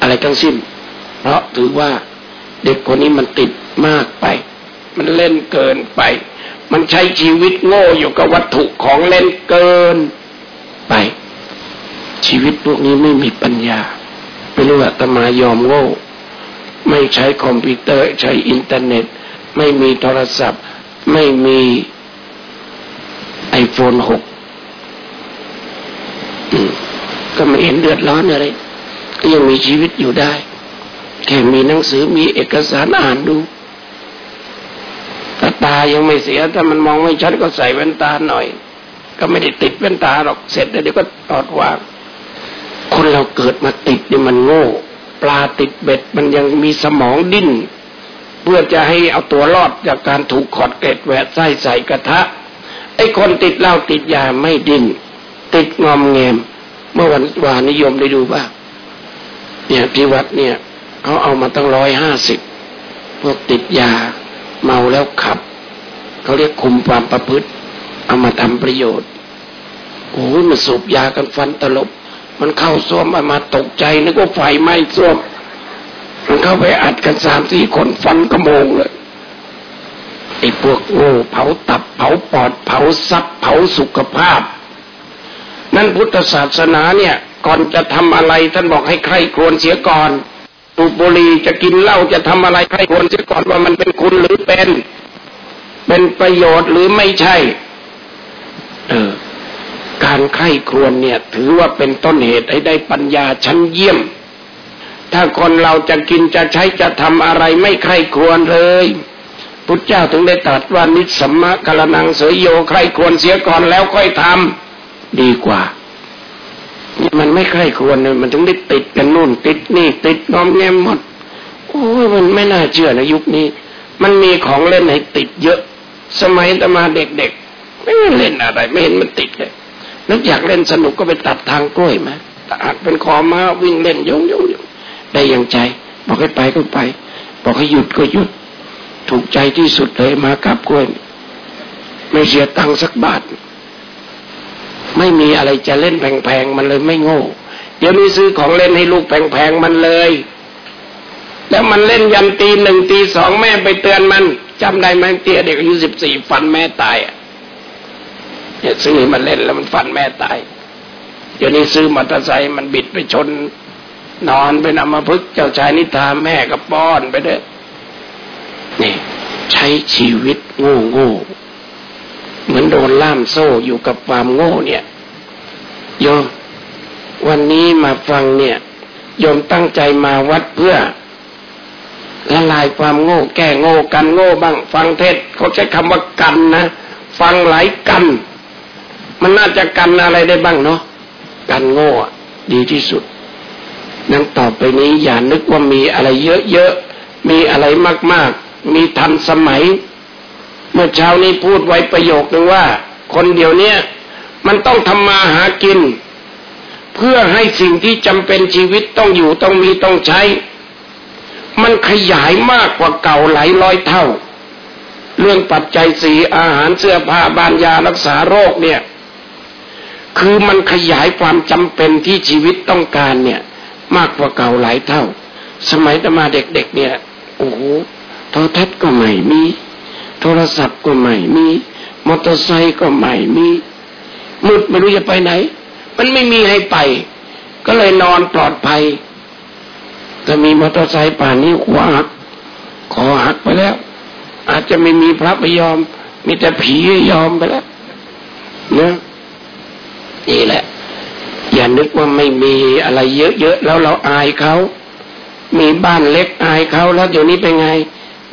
อะไรทั้งสิ้น เพราะถือว่าเด็กคนนี้มันติดมากไป มันเล่นเกินไป มันใช้ชีวิตโง่อยู่กับวัตถุของเล่นเกินไป ชีวิตพวกนี้ไม่มีปัญญา ไม่รู้ว่าตมายอมโง่ ไม่ใช้คอมพิวเตอร์ใช้อินเทอร์เน็ต ไม่มีโทรศัพท์ ไม่มีไอโฟนหกก็ไม่เห็นเดือดร้อนอะไรก็ยังมีชีวิตอยู่ได้แค่มีหนังสือมีเอกสารอ่านดูถ้าตายังไม่เสีย ถ้ามันมองไม่ชัดก็ใส่แว่นตาหน่อย ก็ไม่ได้ติดแว่นตาหรอกเสร็จแล้วเดี๋ยวก็ตอดวาง คนเราเกิดมาติดนี่มันโง่ ปลาติดเบ็ดมันยังมีสมองดิ้น เพื่อจะให้เอาตัวรอดจากการถูกขอดเกล็ดแหวะไส้ใส่กระทะ ไอ้คนติดเหล้าติดยาไม่ดิ้น ติดงอมแงม เมื่อวันวานนิยมได้ดูบ้างเนี่ยที่วัดเนี่ยเขาเอามาตั้งร้อยห้าสิบพวกติดยาเมาแล้วขับเขาเรียกคุมความประพฤติ เอามาทำประโยชน์โอ้ยมันสูบยากันฟันตลบ มันเข้าส้วมมามาตกใจนึกว่าไฟไหม้ส้วม มันเข้าไปอัดกันสามสี่คนฟันกระโมงเลยไอ้พวกโง่เผาตับเผาปอดเผาซับเผาสุขภาพ นั่นพุทธศาสนาเนี่ย ก่อนจะทำอะไรท่านบอกให้ใครควรเสียก่อนตูบุรีจะกินเหล้าจะทำอะไรใครควรเสียก่อนว่ามันเป็นคุณหรือเป็น เป็นประโยชน์หรือไม่ใช่ เออ การไข้ครวนเนี่ย ถือว่าเป็นต้นเหตุให้ได้ปัญญาชั้นเยี่ยม ถ้าคนเราจะกินจะใช้จะทำอะไรไม่ไข้ครวนเลยพุทธเจ้าถึงได้ตรัสว่านิสัมมะกลนังเสยโยใครควรเสียก่อนแล้วค่อยทำดีกว่านี่มันไม่ใครควรเลยมันถึงได้ติดกันนู่น ติดนี่ ติดน้อมแงมหมดโอ้ยมันไม่น่าเชื่อในยุคนี้ มันมีของเล่นให้ติดเยอะ สมัยตมาเด็กๆ ไม่เล่นอะไร ไม่เห็นมันติดเลย นึกอยากเล่นสนุกก็ไปตัดทางกล้วยมาตัดเป็นคอมาวิ่งเล่นยงยงยงได้อย่างใจ บอกให้ไปก็ไป บอกให้หยุดก็หยุด ถูกใจที่สุดเลยมากับกล้วย ไม่เสียตังค์สักบาท ไม่มีอะไรจะเล่นแพงๆมันเลยไม่โง่ เดี๋ยวนี้ซื้อของเล่นให้ลูกแพงๆมันเลย แล้วมันเล่นยันตีหนึ่งตีสองแม่ไปเตือนมันจำได้ไหมเตี้ยเด็กอายุสิบสี่ฟันแม่ตายอะ เนี่ยซื้อมันเล่นแล้วมันฟันแม่ตายเดี๋ยวนี้ซื้อมอเตอร์ไซค์มันบิดไปชน นอนไปนำมาพึกเจ้าชายนิทาแม่ก็ป้อนไปเด้นี่ ใช้ชีวิตโง่โง่เหมือนโดนล่ามโซ่อยู่กับความโง่เนี่ยโยมวันนี้มาฟังเนี่ยโยมตั้งใจมาวัดเพื่อละลายความโง่ แก้โง่กันโง่บ้าง ฟังเทศเขาใช้คำว่ากันนะ ฟังหลายกัน มันน่าจะกันอะไรได้บ้างเนาะกันโง่ดีที่สุดนั่งต่อไปนี้อย่านึกว่ามีอะไรเยอะๆ มีอะไรมากๆ มีทันสมัย เมื่อเช้านี้พูดไว้ประโยคนึงว่า คนเดียวเนี้ยมันต้องทำมาหากิน เพื่อให้สิ่งที่จำเป็นชีวิตต้องอยู่ต้องมีต้องใช้ มันขยายมากกว่าเก่าหลายร้อยเท่า เรื่องปัจจัยสีอาหารเสื้อผ้าบานยารักษาโรคเนี่ย คือมันขยายความจำเป็นที่ชีวิตต้องการเนี่ย มากกว่าเก่าหลายเท่า สมัยตมาเด็กๆเนี่ย โอ้โหโทรทัศน์ก็ไม่มี โทรศัพท์ก็ไม่มี มอเตอร์ไซค์ก็ไม่มีมืดไม่รู้จะไปไหน มันไม่มีให้ไป ก็เลยนอนปลอดภัยถ้ามีมอเตอร์ไซค์ป่านนี้หัวหักคอหักไปแล้ว อาจจะไม่มีพระไปยอม มีแต่ผียอมไปแล้วเนะ นี่แหละ อย่านึกว่าไม่มีอะไรเยอะๆแล้วเราอายเขามีบ้านเล็กอายเขาแล้วเดี๋ยวนี้เป็นไง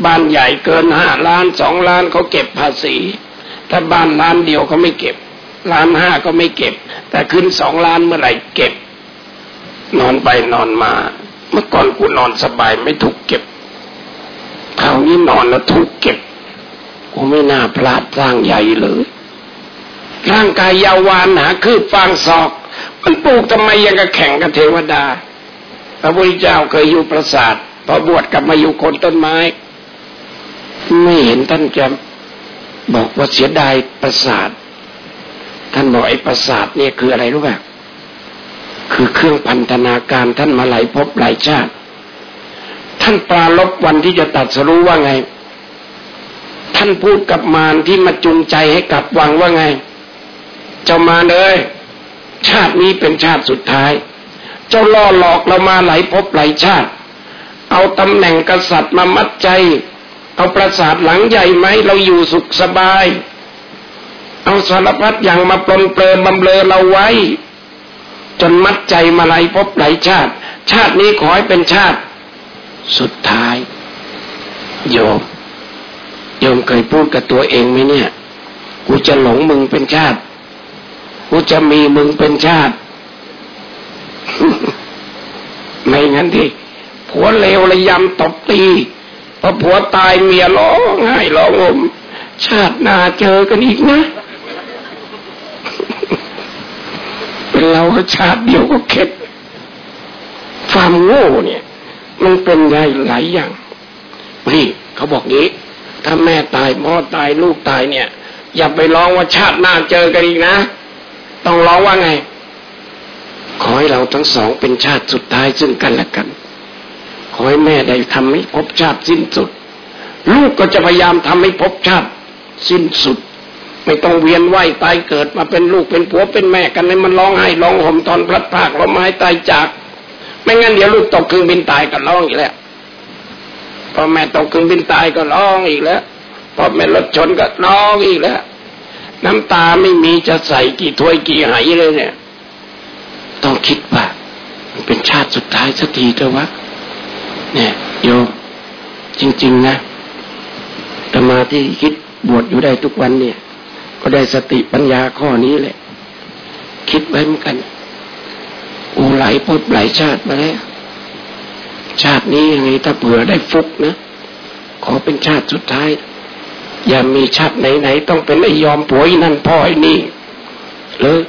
บ้านใหญ่เกินห้าล้านสองล้านเขาเก็บภาษี ถ้าบ้านล้านเดียวเขาไม่เก็บล้านห้าก็ไม่เก็บ แต่ขึ้นสองล้านเมื่อไหร่เก็บ นอนไปนอนมา เมื่อก่อนกูนอนสบายไม่ถูกเก็บคราวนี้นอนแล้วถูกเก็บกูไม่น่าพลาดสร้างใหญ่เลย ร่างกายยาววานหาคืบฟางศอก มันปลูกทำไมยังกระแข่งกับเทวดา พระพุทธเจ้าเคยอยู่ปราสาทพอบวชกลับมาอยู่คนต้นไม้ ไม่เห็นท่านจะบอกว่าเสียดายปราสาท ท่านบอกไอ้ปราสาทเนี่ยคืออะไรรู้ไหมคือเครื่องพันธนาการท่านมาหลายภพหลายชาติ ท่านปราลบวันที่จะตัดสรู้ว่าไง ท่านพูดกับมารที่มาจูงใจให้กลับวังว่าไง เจ้ามาเลย ชาตินี้เป็นชาติสุดท้าย เจ้าล่อหลอกเรามาหลายภพหลายชาติ เอาตำแหน่งกษัตริย์มามัดใจ เอาปราสาทหลังใหญ่ไหมเราอยู่สุขสบาย เอาสารพัดอย่างมาปลนเปลือบำเรอเราไว้ จนมัดใจมาหลายภพหลายชาติ ชาตินี้ขอให้เป็นชาติ สุดท้าย โยมโยมเคยพูดกับตัวเองไหมเนี่ย กูจะหลงมึงเป็นชาติ กูจะมีมึงเป็นชาติ ไม่งั้นที่ผัวเลวระยำตบตีพอผัวตายเมียร้องไห้ร้องอมชาติหน้าเจอกันอีกนะ เป็นเราชาติเดียวก็เข็ดความโง่เนี่ย มันเป็นไงหลายอย่างนี่เขาบอกงี้ ถ้าแม่ตายพ่อตายลูกตายเนี่ย อย่าไปร้องว่าชาติหน้าเจอกันอีกนะ ต้องร้องว่าไง ขอให้เราทั้งสองเป็นชาติสุดท้ายซึ่งกันและกัน ขอให้แม่ได้ทำให้พบชาติสิ้นสุด ลูกก็จะพยายามทำให้พบชาติสิ้นสุด ไม่ต้องเวียนว่ายตายเกิดมาเป็นลูกเป็นผัวเป็นแม่กันให้มันร้องไห้ร้องห่มตอนพลัดพรากร้องไห้ตายจาก ไม่งั้นเดี๋ยวลูกตกเครื่องบินตายก็ร้องอีกแล้วพอแม่ตกเครื่องบินตายก็ร้องอีกแล้วพอแม่รถชนก็ร้องอีกแล้ว น้ำตาไม่มีจะใส่กี่ถ้วยกี่ไหเลยเนี่ย ต้องคิดว่ามันเป็นชาติสุดท้ายสักทีเถอะวะเนี่ยโยจริง ๆ นะธรรมาที่คิดบวชอยู่ได้ทุกวันเนี่ย ก็ได้สติปัญญาข้อนี้แหละ คิดไว้เหมือนกันอูไหลพบหลายชาติมาแล้ว ชาตินี้ยังไงถ้าเผื่อได้ฟุกนะ ขอเป็นชาติสุดท้าย อย่ามีชาติไหนๆต้องเป็นไอ้ยอมผัวนั่นพ่อไอ้นี่เลย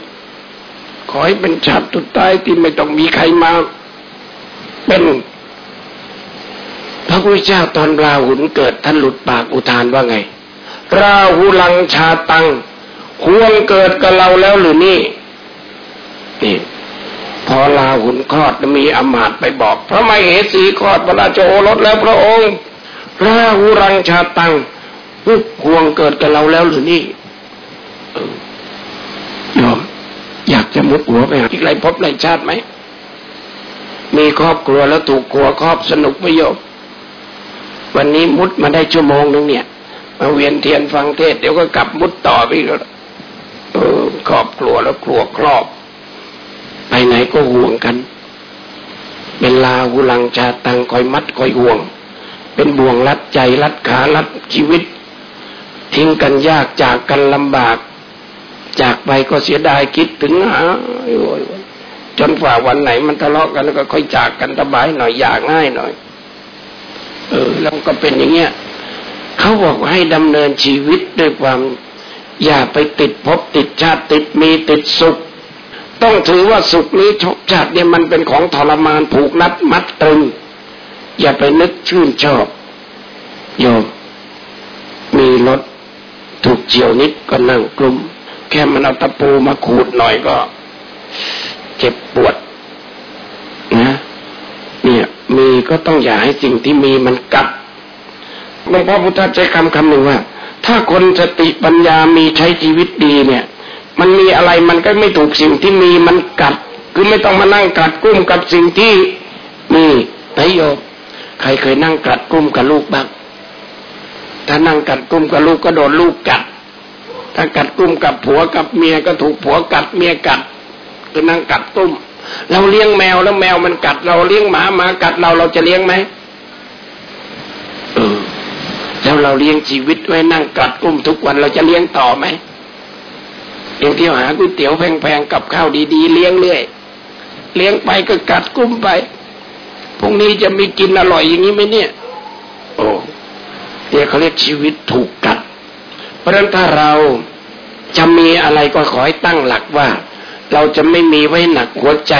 ขอให้เป็นชาติสุดท้ายที่ไม่ต้องมีใครมา เป็นพระพุทธเจ้าตอนราหุนเกิดท่านหลุดปากอุทานว่าไง ราหุลังชาตังควรเกิดกับเราแล้วหรือนี่นี่พอลาหุนคลอดมีอมาตไปบอกพระมเหสีคลอดพระราชโอรสแล้วพระองค์ราหุรังชาตัง ห่วงเกิดกับเราแล้วหรือนี่ยอมอยากจะมุดหัวไปอีกไรพบไรชาติไหม มีครอบครัวแล้วถูกครัวครอบสนุกไม่ยอมวันนี้มุดมาได้ชั่วโมงนึงเนี่ย มาเวียนเทียนฟังเทศเดี๋ยวก็กลับมุดต่อไปแล้วเออครอบครัวแล้วครัวครอบ ไปไหนก็ห่วงกันเป็นลาหูลังชาตังคอยมัดคอยห่วง เป็นบ่วงรัดใจรัดขารัดชีวิต ทิ้งกันยากจากกันลำบาก จากไปก็เสียดายคิดถึงหาจนฝ่าวันไหนมันทะเลาะกันแล้วก็ค่อยจากกันสบายหน่อยอยากง่ายหน่อย เออ แล้วก็เป็นอย่างเงี้ยเขาบอกให้ดำเนินชีวิตด้วยความอย่าไปติดพบติดชาติติดมีติดสุข ต้องถือว่าสุขนี้ชกชาติเนี่ยมันเป็นของทรมานผูกนัดมัดตรึงอย่าไปนึกชื่นชอบโยมมีรถถูก เจียวนิดก็นั่งกลุ่มแค่มันเอาตะปูมาขูดหน่อยก็ เจ็บปวดนะเนี่ยมีก็ต้องอย่าให้สิ่งที่มีมันกัดหลวงพ่อพุทธใช้คำคำหนึ่งว่า ถ้าคนสติปัญญามีใช้ชีวิตดีเนี่ย มันมีอะไรมันก็ไม่ถูกสิ่งที่มีมันกัด คือไม่ต้องมานั่งกัดกุ้มกับสิ่งที่มีไนโยใครเคยนั่งกัดกุ้มกับลูกบ้างถ้านั่งกัดกุ้มกับลูกก็โดนลูกกัด ถ้ากัดกุ้มกับผัวกับเมียก็ถูกผัวกัดเมียกัดคือนั่งกัดกุ้ม เราเลี้ยงแมวแล้วแมวมันกัด เราเลี้ยงหมาหมากัดเราเราจะเลี้ยงไหมเออแล้วเราเลี้ยงชีวิตไว้นั่งกัดกุ้มทุกวันเราจะเลี้ยงต่อไหมเลี้ยงเที่ยวหาก๋วยเตี๋ยวแพงๆกับข้าวดีๆ เลี้ยงเรื่อยเลี้ยงไปก็กัดกุ้มไปพรุ่งนี้จะมีกินอร่อยอย่างนี้ไหมเนี่ย โอ้เนี่ยเขาเรียกชีวิตถูกกัด เพราะฉะนั้นถ้าเราจะมีอะไรก็ขอให้ตั้งหลักว่า เราจะไม่มีไว้หนักหัวใจ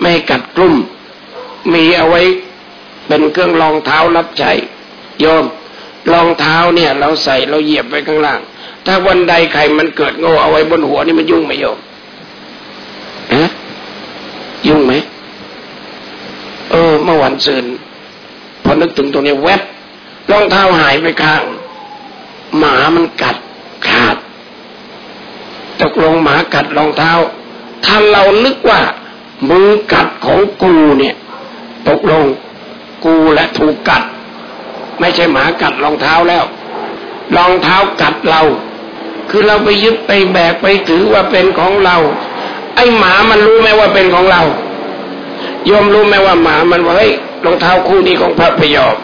ไม่กัดกลุ่ม มีเอาไว้เป็นเครื่องรองเท้ารับใช้โยมรองเท้าเนี่ย เราใส่เราเหยียบไว้ข้างล่าง ถ้าวันใดใครมันเกิดโง่เอาไว้บนหัวนี่มันยุ่งไหมโยมฮะยุ่งไหมเออเมื่อวันซืนพอนึกถึงตรงนี้แวบรองเท้าหายไปข้าง หมามันกัดขาด ตกลงหมากัดรองเท้า ถ้าเรานึกว่ามือกัดของกูเนี่ย ตกลงกูและถูกกัด ไม่ใช่หมากัดรองเท้าแล้ว รองเท้ากัดเรา คือเราไปยึดไปแบกไปถือว่าเป็นของเรา ไอ้หมามันรู้ไหมว่าเป็นของเรายอมรู้ไหมว่าหมามันว่าเฮ้ยรองเท้าคู่นี้ของพระพยอม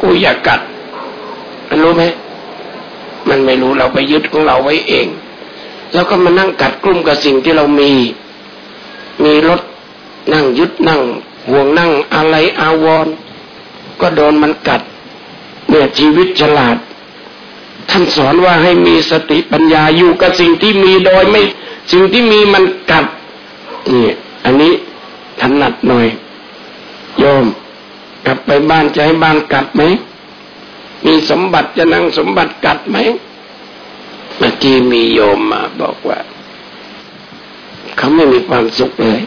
กูอยากกัด มันรู้ไหม มันไม่รู้เราไปยึดของเราไว้เอง แล้วก็มานั่งกัดกลุ่มกับสิ่งที่เรามี มีรถนั่งยึดนั่ง ห่วงนั่งอะไรอาวรก็โดนมันกัดเนี่ยชีวิตฉลาด ท่านสอนว่าให้มีสติปัญญาอยู่กับสิ่งที่มีโดยไม่สิ่งที่มีมันกัดนี่อันนี้ถนัดหน่อย โยม กลับไปบ้านจะให้บ้านกัดไหม มีสมบัติจะนั่งสมบัติกัดไหมเมื่อกี้มีโยมมาบอกว่า เขาไม่มีความสุขเลย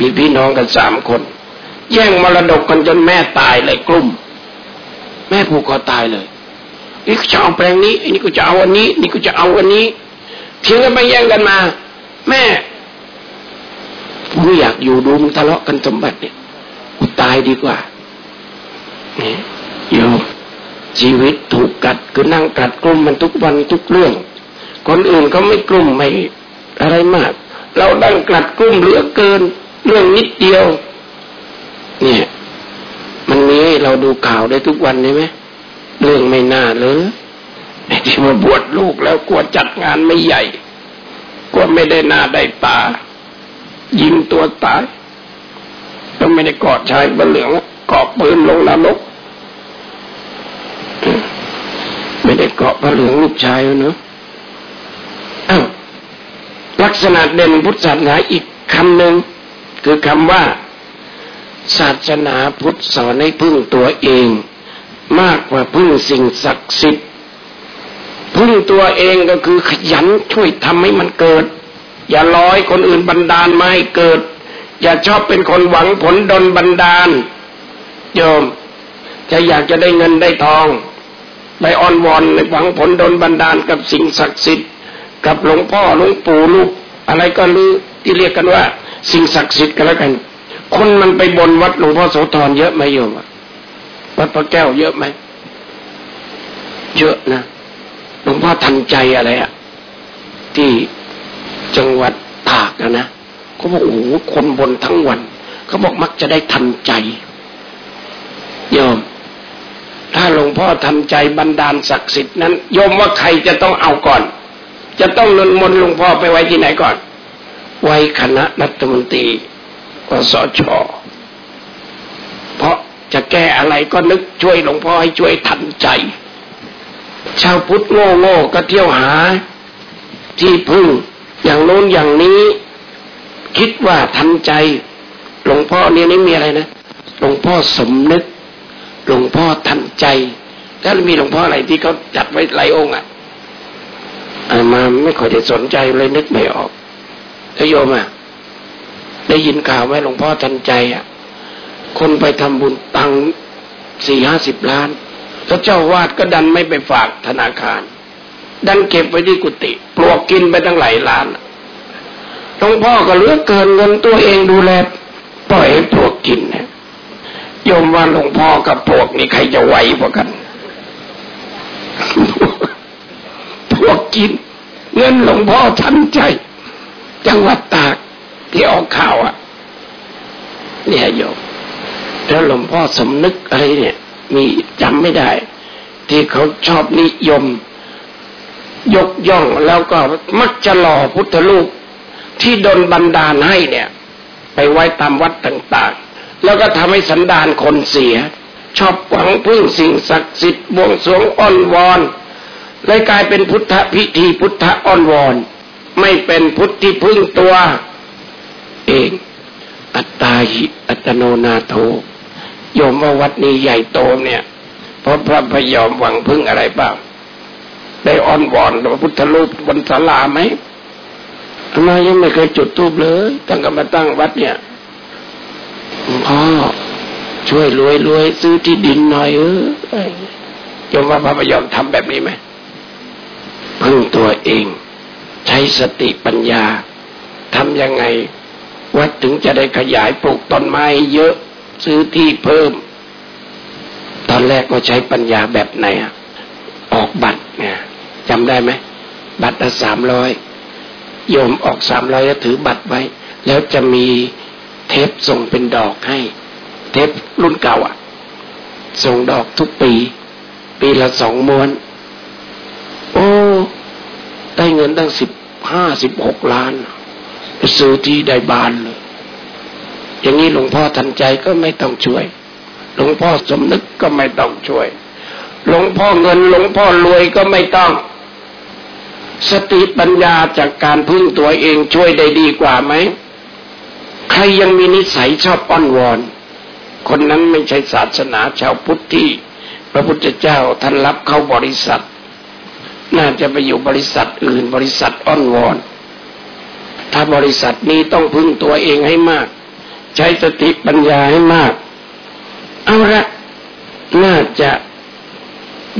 มีพี่น้องกันสามคน แย่งมรดกกันจนแม่ตายเลยกลุ่ม แม่ผูกคอตายเลยนี่ก็จะเอาแปลงนี้อันนี้ก็จะเอาอันนี้ นี่ก็จะเอาอันนี้เทียงกันไปแย่งกันมา แม่กูอยากอยู่ดูมึงทะเลาะกันสมบัติเนี่ยกูตายดีกว่าเนี่ยโยม ชีวิตถูกกัดคือนั่งกัดกลุ่มมันทุกวันทุกเรื่อง คนอื่นเขาไม่กลุ่มไม่อะไรมาก เราดั้งกัดกลุ่มเหลือเกิน เรื่องนิดเดียว เนี่ย มันมีเราดูข่าวได้ทุกวันใช่ไหมเรื่องไม่น่าเลยที่มาบวชลูกแล้วกลัวจัดงานไม่ใหญ่กลัวไม่ได้หน้าได้ตายิงตัวตายก็ไม่ได้กอดชายบะเหลืองกาะปืนลงนรก ไม่ได้เกาะพระเหลืองลูกชายเนาะลักษณะเด่นพุทธศาสนาอีกคำหนึ่งคือคำว่า ศาสนาพุทธสอนให้พึ่งตัวเอง มากกว่าพึ่งสิ่งศักดิ์สิทธิ์พึ่งตัวเองก็คือขยันช่วยทำให้มันเกิด อย่าลอยคนอื่นบันดาลมาให้เกิด อย่าชอบเป็นคนหวังผลดลบันดาลโยมจะอยากจะได้เงินได้ทอง ไปอ้อนวอนหวังผลดลบันดาลกับสิ่งศักดิ์สิทธิ์กับหลวงพ่อหลวงปู่ลูกอะไรก็รู้ที่เรียกกันว่า สิ่งศักดิ์สิทธิ์กันแล้วกัน คนมันไปบนวัดหลวงพ่อโสธรเยอะไหมโยมวัดพระแก้วเยอะไหมเยอะนะหลวงพ่อทันใจอะไรอะที่จังหวัดตากนะนะเขาบอกโอ้โหคนบนทั้งวัน เขาบอกมักจะได้ทันใจโยม ถ้าหลวงพ่อทำใจบันดาลศักดิ์สิทธิ์นั้นโยมว่าใครจะต้องเอาก่อน จะต้องนนมนหลวงพ่อไปไว้ที่ไหนก่อน ไว้คณะรัฐมนตรีกสชเพราะจะแก้อะไรก็นึกช่วยหลวงพ่อให้ช่วยทันใจ ชาวพุทธโง่โง่ก็เที่ยวหา ที่พึ่งอย่างโน้นอย่างนี้ คิดว่าทันใจ หลวงพ่อเนี่ยนี่มีอะไรนะหลวงพ่อสมนึก หลวงพ่อทันใจถ้ามีหลวงพ่ออะไรที่เขาจัดไว้หลายองค์อะอามาไม่ค่อยได้สนใจเลยนึกไม่ออกแล้วโยมอะได้ยินข่าวไหมหลวงพ่อทันใจอะ คนไปทำบุญตังสี่ห้าสิบล้าน แล้วเจ้าวาดก็ดันไม่ไปฝากธนาคาร ดันเก็บไว้ที่กุฏิปลวกกินไปตั้งหลายล้านหลวงพ่อก็เหลือเกินเงินตัวเองดูแลปล่อยให้ปลวกกินเนี่ย โยมว่าหลวงพ่อกับพวกนี้ใครจะไหวกว่ากัน พวกกิน เงินหลวงพ่อทันใจ จังหวัดตากที่ออกข่าวอะ เนี่ยโยมแล้วหลวงพ่อสมนึกอะไรเนี่ย มีจำไม่ได้ ที่เขาชอบนิยม ยกย่องแล้วก็มักจะหล่อพุทธลูกที่ดนบันดาลให้เนี่ย ไปไว้ตามวัดต่างๆ แล้วก็ทำให้สันดานคนเสีย ชอบหวังพึ่งสิ่งศักดิ์สิทธิ์บวงสรวงอ้อนวอนเลยกลายเป็นพุทธพิธีพุทธอ้อนวอน ไม่เป็นพุทธที่พึ่งตัว เอง อัตตาหิอัตโนนาโทโยมว่าวัดนี้ใหญ่โตเนี่ยเพราะพระพยอมหวังพึ่งอะไรบ้างได้อ้อนวอนพระพุทธรูปบนศาลาไหมทำไมยังไม่เคยจุดทูบเลยตั้งแต่มาตั้งวัดเนี่ย พ่อช่วยรวยรวยซื้อที่ดินหน่อยเออยมว่าพระพยอมทำแบบนี้ไหมพึ่งตัวเอง ใช้สติปัญญาทำยังไง วัดถึงจะได้ขยายปลูกต้นไม้เยอะซื้อที่เพิ่ม ตอนแรกก็ใช้ปัญญาแบบไหนอะออกบัตรเนี่ยจำได้ไหมบัตรละสามร้อยโยมออกสามร้อยแล้วถือบัตรไว้ แล้วจะมี เทปส่งเป็นดอกให้ เทปรุ่นเก่าอะ ส่งดอกทุกปี ปีละสองม้วน โอ้ ได้เงินตั้งสิบห้าสิบหกล้านซื้อที่ได้บานเลย อย่างนี้หลวงพ่อทันใจก็ไม่ต้องช่วย หลวงพ่อสมนึกก็ไม่ต้องช่วย หลวงพ่อเงินหลวงพ่อรวยก็ไม่ต้อง สติปัญญาจากการพึ่งตัวเองช่วยได้ดีกว่าไหม ใครยังมีนิสัยชอบอ้อนวอน คนนั้นไม่ใช่ศาสนาชาวพุทธที่ พระพุทธเจ้าท่านรับเข้าบริษัท น่าจะไปอยู่บริษัทอื่นบริษัทอ้อนวอน ถ้าบริษัทนี้ต้องพึ่งตัวเองให้มาก ใช้สติปัญญาให้มาก เอาละน่าจะ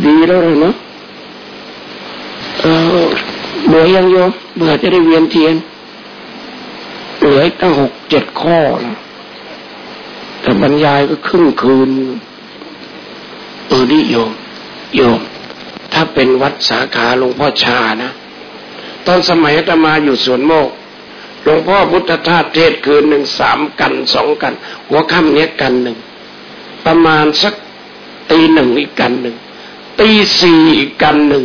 ดีแล้วเนาะเออเบื่อยังโยมเบื่อจะได้เวียนเทียน เหลือตั้งหกเจ็ดข้อแล้วแต่บรรยายก็ครึ่งคืนเออนี่โยมโยม ถ้าเป็นวัดสาขาหลวงพ่อชานะ ตอนสมัยตมาอยู่สวนโมกหลวงพ่อพุทธทาสเทศคืนหนึ่งสามกันสองกัน หัวค่ำเนี้ยกันหนึ่ง ประมาณสักตีหนึ่งอีกกันหนึ่งตีสี่อีกกันหนึ่ง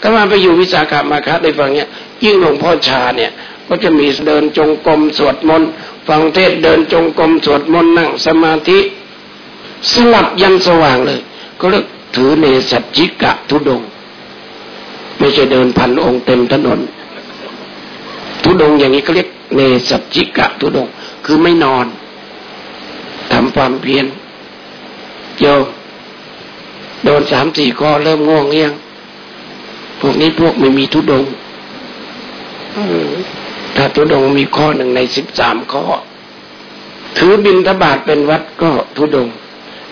ถ้ามาไปอยู่วิสาขามาคะได้ฟังเนี้ยยิ่งหลวงพ่อชาเนี่ย ก็จะมีเดินจงกรมสวดมนต์ฟังเทศเดินจงกรมสวดมนต์นั่งสมาธิ สลับยันสว่างเลย ก็เรียกถือเนสัจจิกะทุดง ไม่ใช่เดินพันองค์เต็มถนน ทุดงอย่างนี้ก็เรียกเนสัจจิกะทุดง คือไม่นอนทำความเพียรโยโดนสามสี่ข้อเริ่มง่วงเงี้ยงพวกนี้พวกไม่มีทุดง ถ้าทุดงมีข้อหนึ่งในสิบสามข้อ ถือบินทบาทเป็นวัดก็ทุดง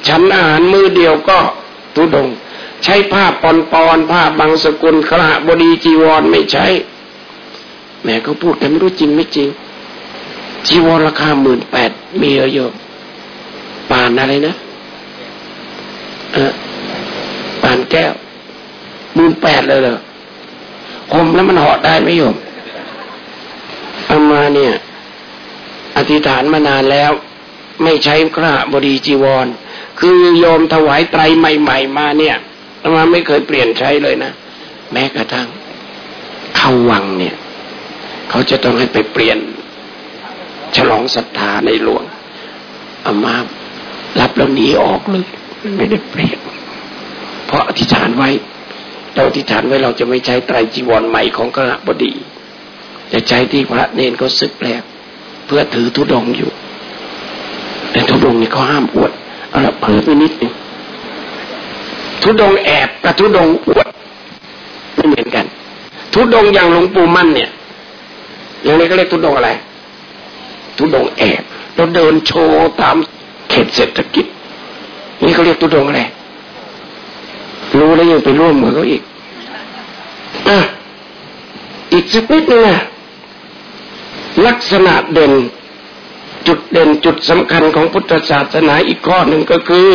ฉันอาหารมือเดียวก็ทุดง ใช้ผ้าปอนปอนผ้าบางสกุลขระบดีจีวรไม่ใช้แม่เขาพูดแต่ไม่รู้จริงไม่จริง จีวรราคาหมื่นแปดมีเยอะป่านอะไรนะเออป่านแก้วหมื่นแปดเลยเหรอห่มแล้วมันหอดได้ไหมโยม อามาเนี่ย อธิษฐานมานานแล้ว ไม่ใช้คระบดีจีวร คือโยมถวายไตรใหม่ ๆ มาเนี่ยอามาไม่เคยเปลี่ยนใช้เลยนะแม้กระทั่งเข้าวังเนี่ย เขาจะต้องให้ไปเปลี่ยน ฉลองศรัทธาในหลวงอามารับแล้วหนีออกเลยไม่ได้เปลี่ยนเพราะอธิษฐานไว้เราอธิษฐานไว้เราจะไม่ใช้ไตรจีวรใหม่ของกระบดี จะใช้ที่พระเนนก็ซึกแล้วเพื่อถือทุดงอยู่ แต่ทุดงนี่เขาห้ามอวดเอาละเผลอไปนิดนึงทุดงแอบกับทุดงอวดไม่เหมือนกัน ทุดงอย่างหลวงปู่มั่นเนี่ยอย่างนี้ก็เรียกทุดงอะไร ทุดงแอบเราเดินโชว์ตามเขตเศรษฐกิจ นี่เขาเรียกทุดงอะไรรู้แล้วยังไปร่วมมือเขาอีกอะอีกสักนิดนึงนะ ลักษณะเด่นจุดเด่นจุดสำคัญของพุทธศาสนาอีกข้อหนึ่งก็คือ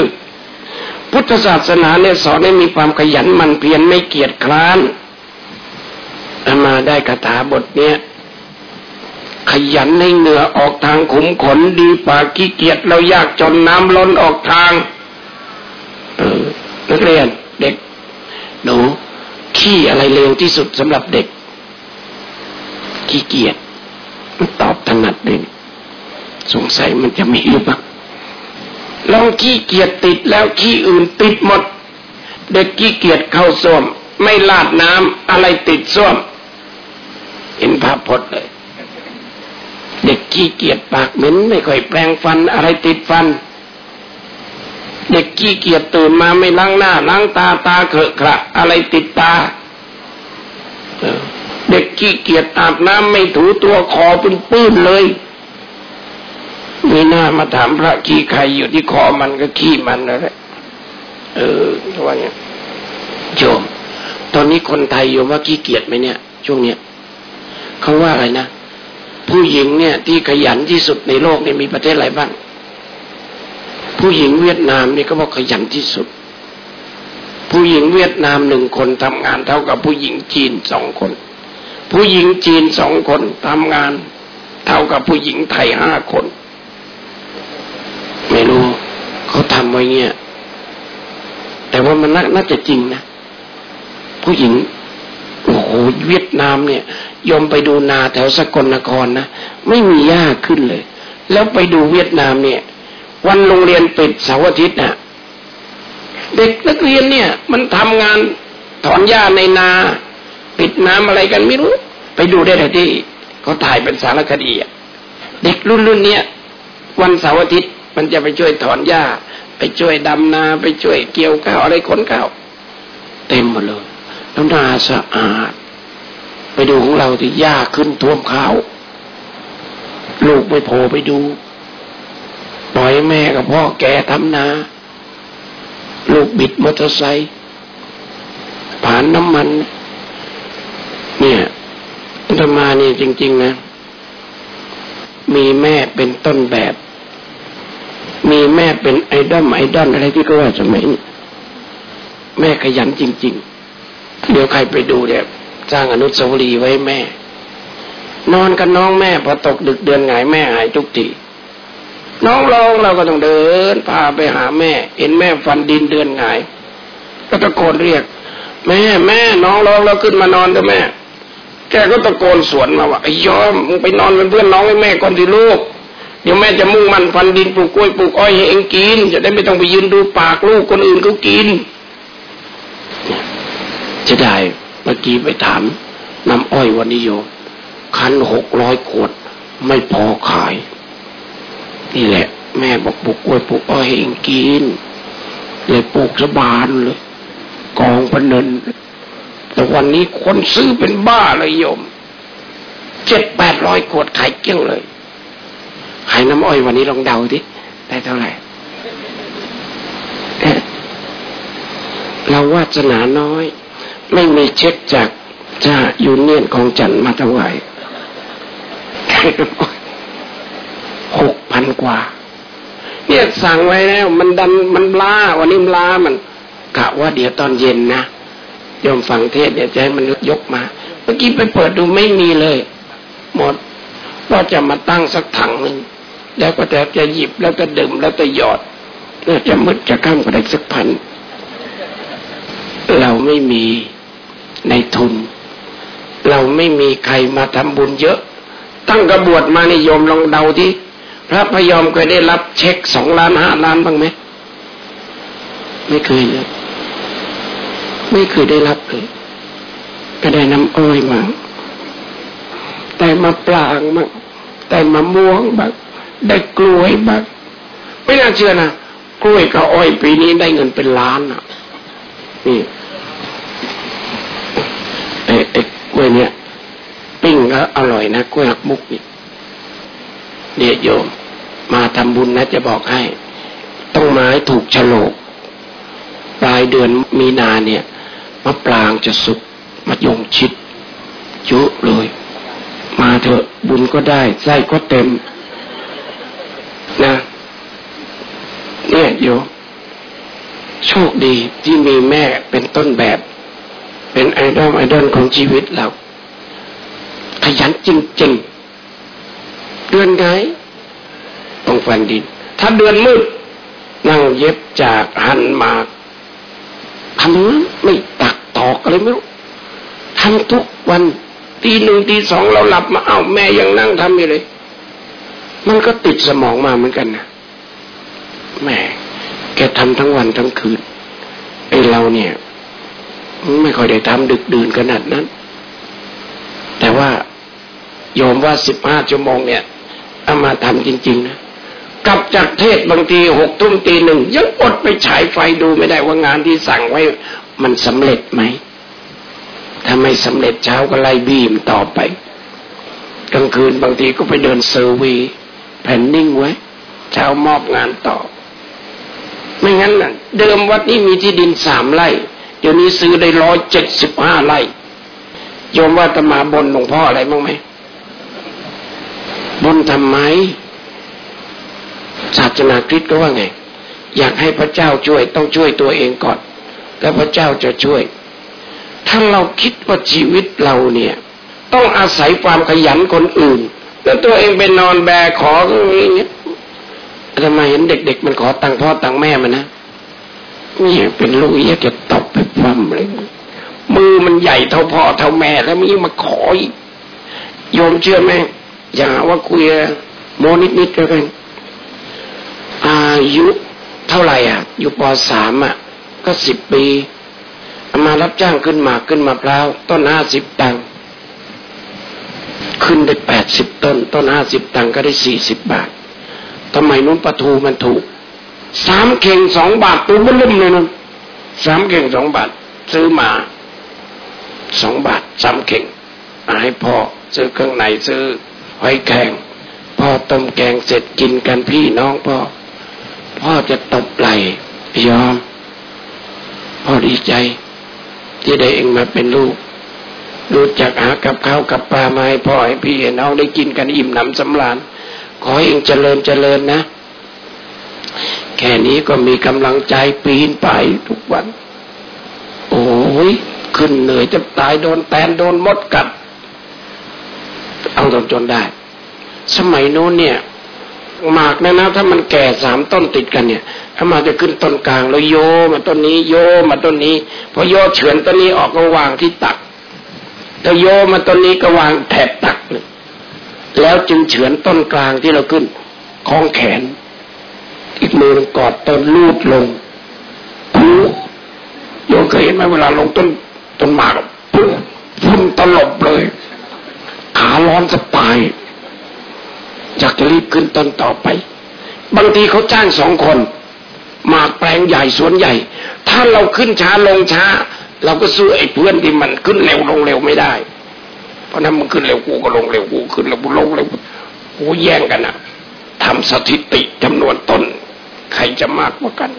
พุทธศาสนาเนี่ยสอนให้มีความขยันมันเพียรไม่เกียจคร้านอามาได้คาถาบทเนี้ยขยันให้เหงื่อออกทางขุมขนดีปากขี้เกียจเรายากจนน้ำล้นออกทางนักเรียนเด็ก หนูขี้อะไรเร็วที่สุดสำหรับเด็กขี้เกียจ มันตอบถนัดเลยสงสัยมันจะมีหรือเปล่าลองขี้เกียจติดแล้วขี้อื่นติดหมด เด็กขี้เกียจเข้าส้วม ไม่ลาดน้ำอะไรติดส้วม เห็นภาพพจน์เลย เด็กขี้เกียจปากเหม็นไม่ค่อยแปรงฟันอะไรติดฟัน เด็กขี้เกียจตื่นมาไม่ล้างหน้าล้างตาตาเขอะขระอะไรติดตา เด็กขี้เกียจอาบน้ำไม่ถูตัวคอเป็นปื้นเลยมีหน้ามาถามพระขี้ใครอยู่ที่คอมันก็ขี้มันแล้วแหละเออว่าเงี้ยโยม ตอนนี้คนไทยโยมว่าขี้เกียจไหมเนี่ย ช่วงเนี้ยเขาว่าอะไรนะผู้หญิงเนี่ย ที่ขยันที่สุดในโลกเนี่ยมีประเทศอะไรบ้าง ผู้หญิงเวียดนามนี่ก็บอกขยันที่สุด ผู้หญิงเวียดนามหนึ่งคนทำงานเท่ากับผู้หญิงจีนสองคน ผู้หญิงจีนสองคนทำงาน เท่ากับผู้หญิงไทยห้าคน ไม่รู้เขาทำไว้เงี้ยแต่ว่ามันน่าจะจริงนะ ผู้หญิงโอ้โหเวียดนามเนี่ย ยอมไปดูนาแถวสกลนครนะไม่มีหญ้าขึ้นเลย แล้วไปดูเวียดนามเนี่ย วันโรงเรียนปิดเสาร์อาทิตย์น่ะ เด็กนักเรียนเนี่ย มันทำงานถอนหญ้าในนา ปิดน้ำอะไรกันไม่รู้ ไปดูได้เลยที่เขาถ่ายเป็นสารคดีเด็กรุ่นรุ่นเนี้ยวันเสาร์อาทิตย์มันจะไปช่วยถอนหญ้า ไปช่วยดำนา ไปช่วยเกี่ยวข้าวอะไรขนข้าวเต็มหมดเลยแล้วนาสะอาด ไปดูของเราที่หญ้าขึ้นท่วมเขาลูกไปโผล่ไปดูปล่อยแม่กับพ่อแกทำนา ลูกบิดมอเตอร์ไซค์ผ่านน้ำมัน เนี่ยธรรมานี่จริง ๆ นะ มีแม่เป็นต้นแบบ มีแม่เป็นไอดอลไอดอลอะไรที่ก็ว่าสมัยนี้แม่ขยันจริง ๆ เดี๋ยวใครไปดูเนี่ยสร้างอนุสาวรีย์ไว้แม่ นอนกับน้องแม่พอตกดึกเดือนหงายแม่หายทุกทีน้องร้องเราก็ต้องเดิน พาไปหาแม่ เห็นแม่ฟันดินเดือนหงาย ก็ตะโกนเรียก แม่แม่น้องร้องแล้วขึ้นมานอนเถอะแม่ แกก็ตะโกนสวนมาว่าไอ้ยอมมึงไปนอนเป็นเพื่อนน้องให้แม่ก่อนสิลูกเดี๋ยวแม่จะมุ่งมันฟันดินปลูกกล้วยปลูกอ้อยให้เองกิน จะได้ไม่ต้องไปยืนดูปากลูกคนอื่นเขากินจะได้เมื่อกี้ไปถามน้ำอ้อยวันนี้โยคันหกร้อยขวด ไม่พอขาย นี่แหละ แม่บอกปลูกกล้วยปลูกอ้อยให้เองกินเลยปลูกสบานเลยกองพนัน แต่วันนี้คนซื้อเป็นบ้าเลยโยม เจ็ดแปดร้อยขวดขายเกลี้ยงเลยขายน้ำอ้อยวันนี้ลองเดาดิได้เท่าไหร่เราวาสนาน้อย ไม่มีเช็คจากจ้ายูเนียนของจันมาถวายหกพันกว่า เนี่ยสั่งไว้แล้ว มันดันมันล้า วันนี้มันล้ามันกะว่าเดี๋ยวตอนเย็นนะ โยมฟังเทศเดี๋ยจะให้มันยกมา เมื่อกี้ไปเปิดดูไม่มีเลย หมดว่าจะมาตั้งสักถังหนึ่งแล้วก็จะจะหยิบแล้วก็ดื่มแล้วก็หยอดแล้วจะมืดจะข้ามก็ได้สักพันเราไม่มีในทุน เราไม่มีใครมาทำบุญเยอะ ตั้งกระบวดมาในโยมลองเดาที่พระพยอมเคยได้รับเช็คสองล้านห้าล้านบ้างไหมไม่เคยเลย ไม่เคยได้รับเลยก็ได้น้ำอ้อยมาแต่มาปลางมาแต่มะม่วงบ้างได้กล้วยบ้างไม่น่าเชื่อนะกล้วยกับอ้อยปีนี้ได้เงินเป็นล้านอะนี่ไอ้ไอ้กล้วยเนี่ยปิ้งก็อร่อยนะกล้วยหักมุกนี่เดี๋ยวโยม มาทำบุญนะจะบอกให้ ต้องไม้ถูกฉลก ปลายเดือนมีนาเนี่ย มะปรางจะสุกมะยงชิดเยอะเลย มาเถอะบุญก็ได้ไส้ก็เต็ม นะ เนี่ยโยโชคดีที่มีแม่เป็นต้นแบบ เป็นไอดอลไอดอลของชีวิตเรา ขยันจริงๆ เดือนไงต้องฟันดิน ถ้าเดือนมืดนั่งเย็บจากหันมาทำนั้ไม่ อกอะไรไม่รู้ทำทุกวันตีหนึ่งตีสองเราหลับมาเอ้าแม่ยังนั่งทำอยู่เลย มันก็ติดสมองมาเหมือนกันนะแม่แกทำทั้งวันทั้งคืนไอเราเนี่ย ไม่ค่อยได้ทำดึกดื่นขนาดนั้น แต่ว่ายอมว่าสิบห้าชั่วโมงเนี่ยเอามาทำจริง ๆ นะกลับจากเทศบางทีหกทุ่มตีหนึ่งยังอดไปฉายไฟดูไม่ได้ว่างานที่สั่งไว้ มันสำเร็จไหมถ้าไม่สำเร็จเช้าก็ไล่บีมต่อไป กลางคืนบางทีก็ไปเดินเซอร์วีแผ่นนิ่งไว้ เช้ามอบงานต่อ ไม่งั้นน่ะ เดิมวัดนี้มีที่ดินสามไร่ เดี๋ยวนี้ซื้อได้ร้อยเจ็ดสิบห้าไร่โยมว่าจะมาบนหลวงพ่ออะไรบ้างไหมบนทำไม ศาสนาคริสต์ก็ว่าไง อยากให้พระเจ้าช่วยต้องช่วยตัวเองก่อน แล้วพระเจ้าจะช่วย ถ้าเราคิดว่าชีวิตเราเนี่ย ต้องอาศัยความขยันคนอื่น แล้วตัวเองไปนอนแบกขออย่างเงี้ยทำไมเห็นเด็ก ๆ มันขอตังพ่อตังแม่มันนะนี่เป็นลูกเอี้ยจะตบไปฟั่มเลยมือมันใหญ่เท่าพ่อเท่าแม่แล้วมันยังมาขออีกโยมเชื่อไหมอย่าว่าคุยโมนิดๆก็เป็นอายุเท่าไหร่อะ อยู่ปสามอะ ก็สิบปีมารับจ้างขึ้นมาขึ้นมาพร้าวต้นห้าสิบตังค์ขึ้นได้แปดสิบต้น ต้นห้าสิบตังค์ก็ได้สี่สิบบาททำไมนู้นปลาทูมันถูกสามเข่งสองบาทตัวมันลุ่มเลยนั่นสามเข่งสองบาท ซื้อมาสองบาทสามเข่งให้พ่อซื้อเครื่องในซื้อหอยแข็งพ่อต้มแกงเสร็จกินกันพี่น้องพ่อ พ่อจะตบไหลยอม พ่อดีใจ ที่ได้เองมาเป็นลูก รู้จักหากับข้าวกับปลามาให้พ่อให้พี่น้องได้กินกันอิ่มหนำสำราญขอให้เองเจริญเจริญนะ แค่นี้ก็มีกำลังใจปีนไปทุกวัน โอ้ยขึ้นเหนื่อยจะตายโดนแตนโดนมดกัด เอาจนจนได้ สมัยโน้นเนี่ย หมากนะนะถ้ามันแก่สามต้นติดกันเนี่ยถ้ามาจะขึ้นต้นกลางแล้วโยมาต้นนี้โยมาต้นนี้พอโยเฉือนต้นนี้ออกก็วางที่ตักถ้าโยมาต้นนี้ก็วางแถบตักแล้วจึงเฉือนต้นกลางที่เราขึ้นคล้องแขน อีกมือกอดต้นลูดลงปุ๊โยเคยเห็นไหมเวลาลงต้นต้นหมากปุ๊พุ่นตลบเลย ขาร้อนสปาย อยากจะรีบขึ้นต้นต่อไป บางทีเขาจ้างสองคนหมากแปลงใหญ่สวนใหญ่ ถ้าเราขึ้นช้าลงช้า เราก็สู้ไอ้เพื่อนที่มันขึ้นเร็วลงเร็วไม่ได้ เพราะนั้นมันขึ้นเร็วกูก็ลงเร็วกูขึ้นเร็วกูลงเร็วกูแย่งกันนะทำสถิติจำนวนต้น ใครจะมากกว่ากัน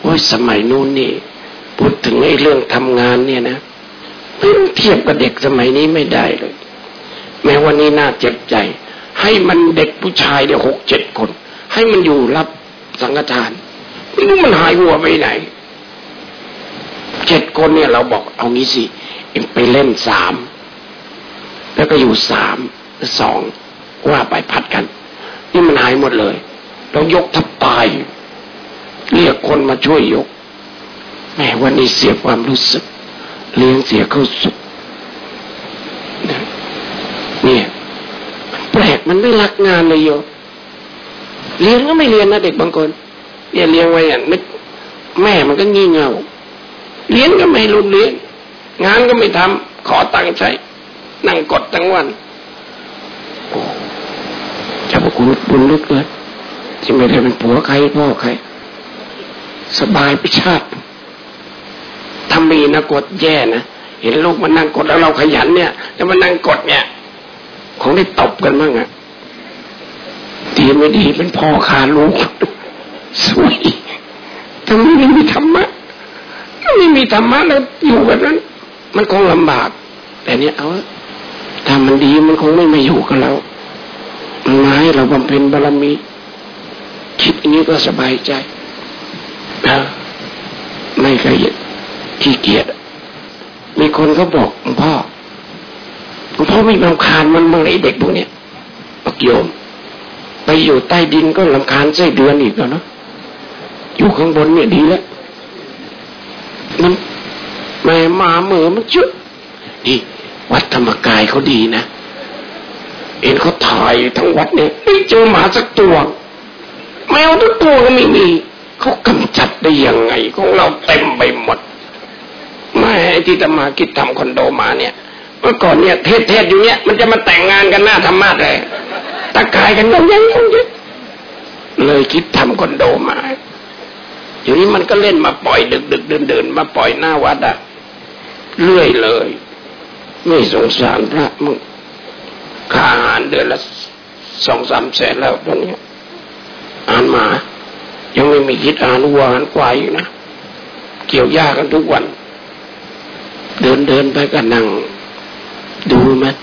โอ้ยสมัยนู้นนี่ พูดถึงไอ้เรื่องทำงานเนี่ยนะเทียบกับเด็กสมัยนี้ไม่ได้เลย แม้วันนี้น่าเจ็บใจ ให้มันเด็กผู้ชายเดี๋ยหกเจ็ดคน ให้มันอยู่รับสังฆทานไม่รู้มันหายหัวไปไหนเจ็ดคนเนี่ยเราบอกเอางี้สิเอ็งไปเล่นสามแล้วก็อยู่สามสองว่าไปพัดกัน นี่มันหายหมดเลยต้องยกทับตายเรียกคนมาช่วยยกแม่วันนี้เสียความรู้สึก เลี้ยงเสียเข้าสุขเนี่ยแปลก มันไม่รักงานเลยโยเรียนก็ไม่เรียนนะเด็กบางคนเรียเลี้ยงไว้อะนึกแม่มันก็งี่เง่าเรียนก็ไม่รุนเรียนงานก็ไม่ทำขอตังค์ใช้ นั่งกดทั้งวันจะบอกคุณบุญลึกเลยที่ไม่ได้เป็นผัวใครพ่อใคร สบายไปชาติถ้ามีนะกดแย่นะเห็นลูกมันนั่งกดแล้วเราขยันเนี่ย แล้วมันนั่งกดเนี่ย คงได้ตบกันบ้างอะ ดีไม่ดีเป็นพ่อขาลูกสวยถ้าไม่มีธรรมะถ้าไม่มีธรรมะแล้วอยู่แบบนั้น มันคงลำบาก แต่เนี้ยเอาถ้ามันดีมันคงไม่มาอยู่กับเรา มันมาให้เราบำเพ็ญบารมี คิดอย่างนี้ก็สบายใจนะไม่เคยขี้เกียจมีคนเขาบอกหลวงพ่อหลวงพ่อไม่ลำคาญมันบ้างไอเด็กพวกเนี้ปักโยม ไปอยู่ใต้ดินก็ลำคาญไส้เดือนอีกแล้วเนาะอยู่ข้างบนเนี่ยดีแล้วมันแม่มาเหมือมันชุดนี่ วัดธรรมกายเขาดีนะเอ็นเขาถ่ายทั้งวัดเนี่ยไม่เจอหมาสักตัว แมวทุกตัวก็ไม่มีเขากำจัดได้ยังไงของเราเต็มไปหมดไม่ที่จะมาคิดทำคอนโดมาเนี่ย เมื่อก่อนเนี่ยเทศเทศอยู่เนี่ย มันจะมาแต่งงานกันหน้าธรรมะเลย ตะกายกันยังยังยังเลยคิดทำคอนโดมาอยู่นี้มันก็เล่นมาปล่อยดึกดึกเดินเดินมาปล่อยหน้าวัดอะเรื่อยเลย ไม่สงสารพระมึงค่าอาหารเดือนละสองสามแสนแล้วตอนนี้อ่านมา ยังไม่มีคิดอ่านวัวอ่านควายอยู่นะ เกี่ยวหญ้ากันทุกวัน เดินเดินไปก็นั่งดูมัน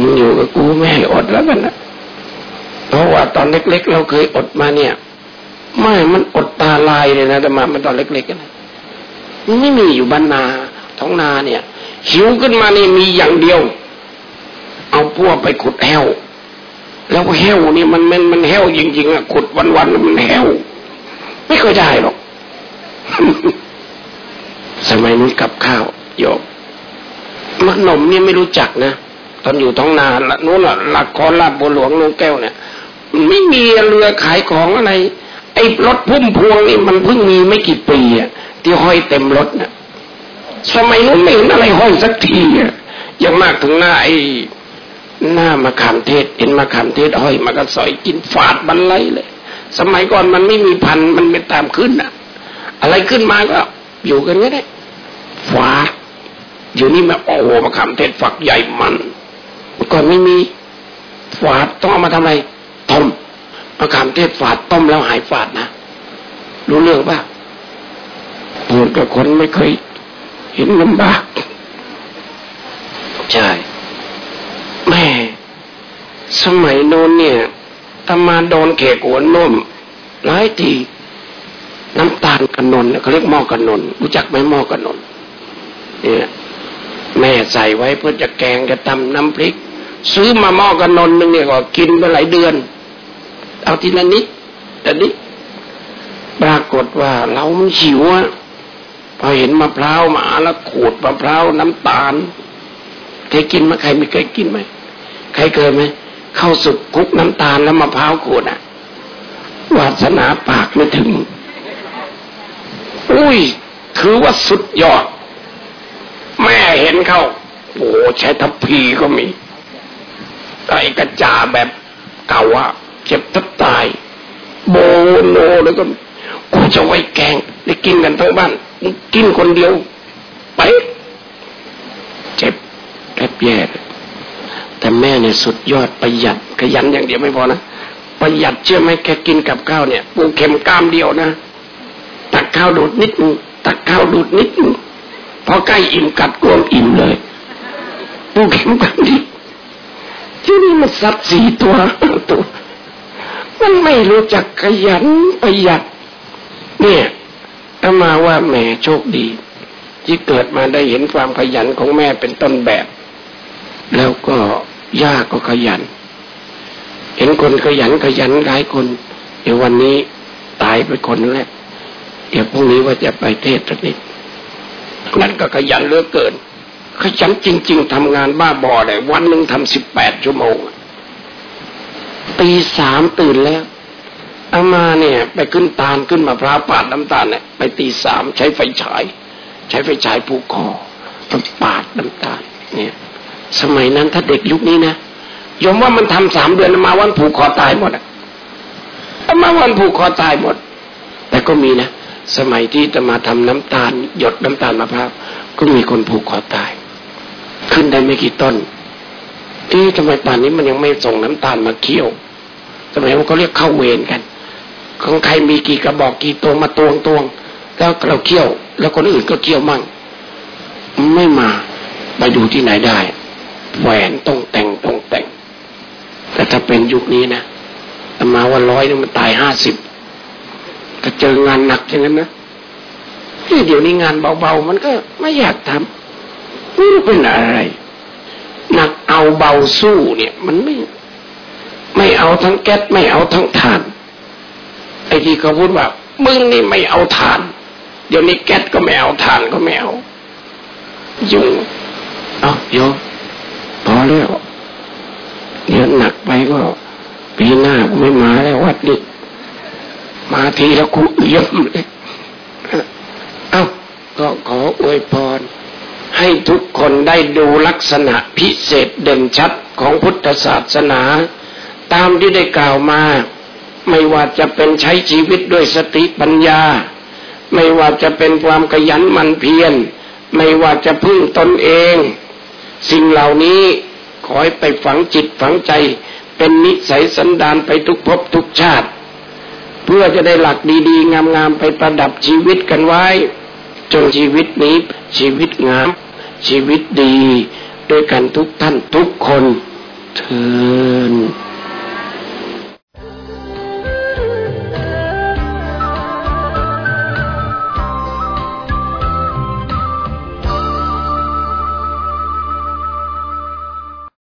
มึงอยู่กับกูไม่ให้อดแล้วกันนะเพราะว่าตอนเล็ก ๆ เราเคยอดมาเนี่ย ไม่มันอดตาลายเลยนะแต่มามันตอนเล็กๆนะมันไม่มีอยู่บ้านนาท้องนาเนี่ย หิวขึ้นมานี่มีอย่างเดียว เอาพวกไปขุดแห้ว แล้วแห้วนี่มันมันมันแห้วจริงๆอะขุดวันๆมันแห้ว ไม่เคยได้หรอก สมัยนู้กับข้าวโยกมขนมเนี่ยไม่รู้จักนะ ตอนอยู่ท้องนาละนู้นละหลักคอลาบบัวหลวงน้องแก้วเนี่ยไม่มีเรือขายของอะไร ไอ้รถพุ่มพวงนี่มันเพิ่งมีไม่กี่ปีอะที่ห้อยเต็มรถน่ะสมัยนู้นไม่เห็นอะไรห้อยสักทีอะยังมากถึงหน้าไอ้หน้ามาขามเทศเห็นมาขามเทศห้อยมาก็สอยกินฝาดบันไลเลย สมัยก่อนมันไม่มีพันมันไม่ตามขึ้นอะอะไรขึ้นมาก็อยู่กันก็ได้ฝาดอยู่นี่มาโอ้โหมาขามเทศฝักใหญ่มัน ก่อนไม่มีฝาดต้องเอามาทำอะไรต้มมะขามเทศฝาดต้มแล้วหายฝาดนะรู้เรื่องป่ะพูดกับคนไม่เคย เห็นลำบากใช่แม่สมัยโน้นเนี่ยตมาโดนเขกหัวนุ่มหลายทีน้ำตาลกระนนเขาเรียกหม้อกระนนรู้จักไหมหม้อกระนนเนี่ยแม่ใส่ไว้เพื่อจะแกงจะตำน้ำพริก ซื้อมาหม้อกระนนหนึ่งเนี่ยก็กินไปหลายเดือน เอาทีละนิดแต่นี้ปรากฏว่าเรามันหิวอะพอเห็นมะพร้าวมาแล้วขูดมะพร้าวน้ำตาลเคยกินไหมใครไม่เคยกินไหมใครเคยไหมเข้าสุกคุกน้ำตาลแล้วมะพร้าวขูดอะวาสนาปากไม่ถึง อุ้ยถือว่าสุดยอด แม่เห็นเขาโอ้ใช้ทัพพีก็มี ไอ้กระจาแบบเก่าอะเจ็บทับตายโบโนแล้วก็กูจะไว้แกงได้กินกันทั้งบ้านกินคนเดียว ไป เจ็บแอบแย่แต่แม่เนี่ยสุดยอดประหยัดขยันอย่างเดียวไม่พอนะประหยัดเชื่อไหมแค่กินกับข้าวเนี่ยปูเข็มก้ามเดียวนะตักข้าวดูดนิดนึงตักข้าวดูดนิดนึงพอใกล้อิ่มกัดกลมอิ่มเลยปูเข็มก้ามดี ที่นี่มันสัตว์สี่ตัวตัว มันไม่รู้จักขยันประหยัด เนี่ยถ้ามาว่าแม่โชคดี ที่เกิดมาได้เห็นความขยันของแม่เป็นต้นแบบ แล้วก็ย่าก็ขยัน เห็นคนขยันขยันหลายคน เดี๋ยววันนี้ตายไปคนแล้วเดี๋ยวพรุ่งนี้ว่าจะไปเทศนิดนั่นก็ขยันเหลือเกิน ขยันจริง ๆทำงานบ้าบอเลยวันหนึ่งทำสิบแปดชั่วโมงตีสามตื่นแล้วเอามาเนี่ย ไปขึ้นตาลขึ้นมาพร้าปาดน้ำตาลเนี่ยไปตีสามใช้ไฟฉาย ใช้ไฟฉายผูกคอต้องปาดน้ำตาล เนี่ย สมัยนั้นถ้าเด็กยุคนี้นะยมว่ามันทำสามเดือนมาวันผูกคอตายหมดอะมาวันผูกคอตายหมด แต่ก็มีนะสมัยที่จะมาทำน้ำตาล หยดน้ำตาลมะพร้าวก็มีคนผูกคอตาย ขึ้นได้ไม่กี่ต้นที่ทำไมป่านนี้มันยังไม่ส่งน้ำตาลมาเคี่ยวสมัยมันก็เรียกเข้าเวรกัน ของใครมีกี่กระบอกกี่ตัวมาตวงตวงแล้วเราเคี่ยว แล้วคนอื่นก็เคี่ยวมั่ง ไม่มาไปดูที่ไหนได้ แหวนต้องแต่งต้องแต่ง แต่ถ้าเป็นยุคนี้นะแต่มาว่าร้อยนี่มันตายห้าสิบถ้าเจองานหนักอย่างนั้นนะที่เดี๋ยวนี้งานเบาๆ มันก็ไม่อยากทำ ไม่รู้เป็นอะไรหนักเอาเบาสู้เนี่ย มันไม่ ไม่เอาทั้งแก๊สไม่เอาทั้งถ่าน ไอ้ที่เขาพูดว่ามึงนี่ไม่เอาถ่าน เดี๋ยวนี้แก๊สก็ไม่เอาถ่านก็ไม่เอายุ่งเอาโยมพอแล้วเดี๋ยวหนักไปก็ปีหน้าก็ไม่มาแล้ววัดนี้มาทีแล้วกูเยี่ยมเลย เอาก็ขออวยพร ให้ทุกคนได้ดูลักษณะพิเศษเด่นชัดของพุทธศาสนา ตามที่ได้กล่าวมา ไม่ว่าจะเป็นใช้ชีวิตด้วยสติปัญญา ไม่ว่าจะเป็นความขยันหมั่นเพียรไม่ว่าจะพึ่งตนเอง สิ่งเหล่านี้ขอให้ไปฝังจิตฝังใจ เป็นนิสัยสันดานไปทุกภพทุกชาติ เพื่อจะได้หลักดีๆ งามๆไปประดับชีวิตกันไว้ จนชีวิตนี้ ชีวิตงาม ชีวิตดี ด้วยกันทุกท่านทุกคนเทิน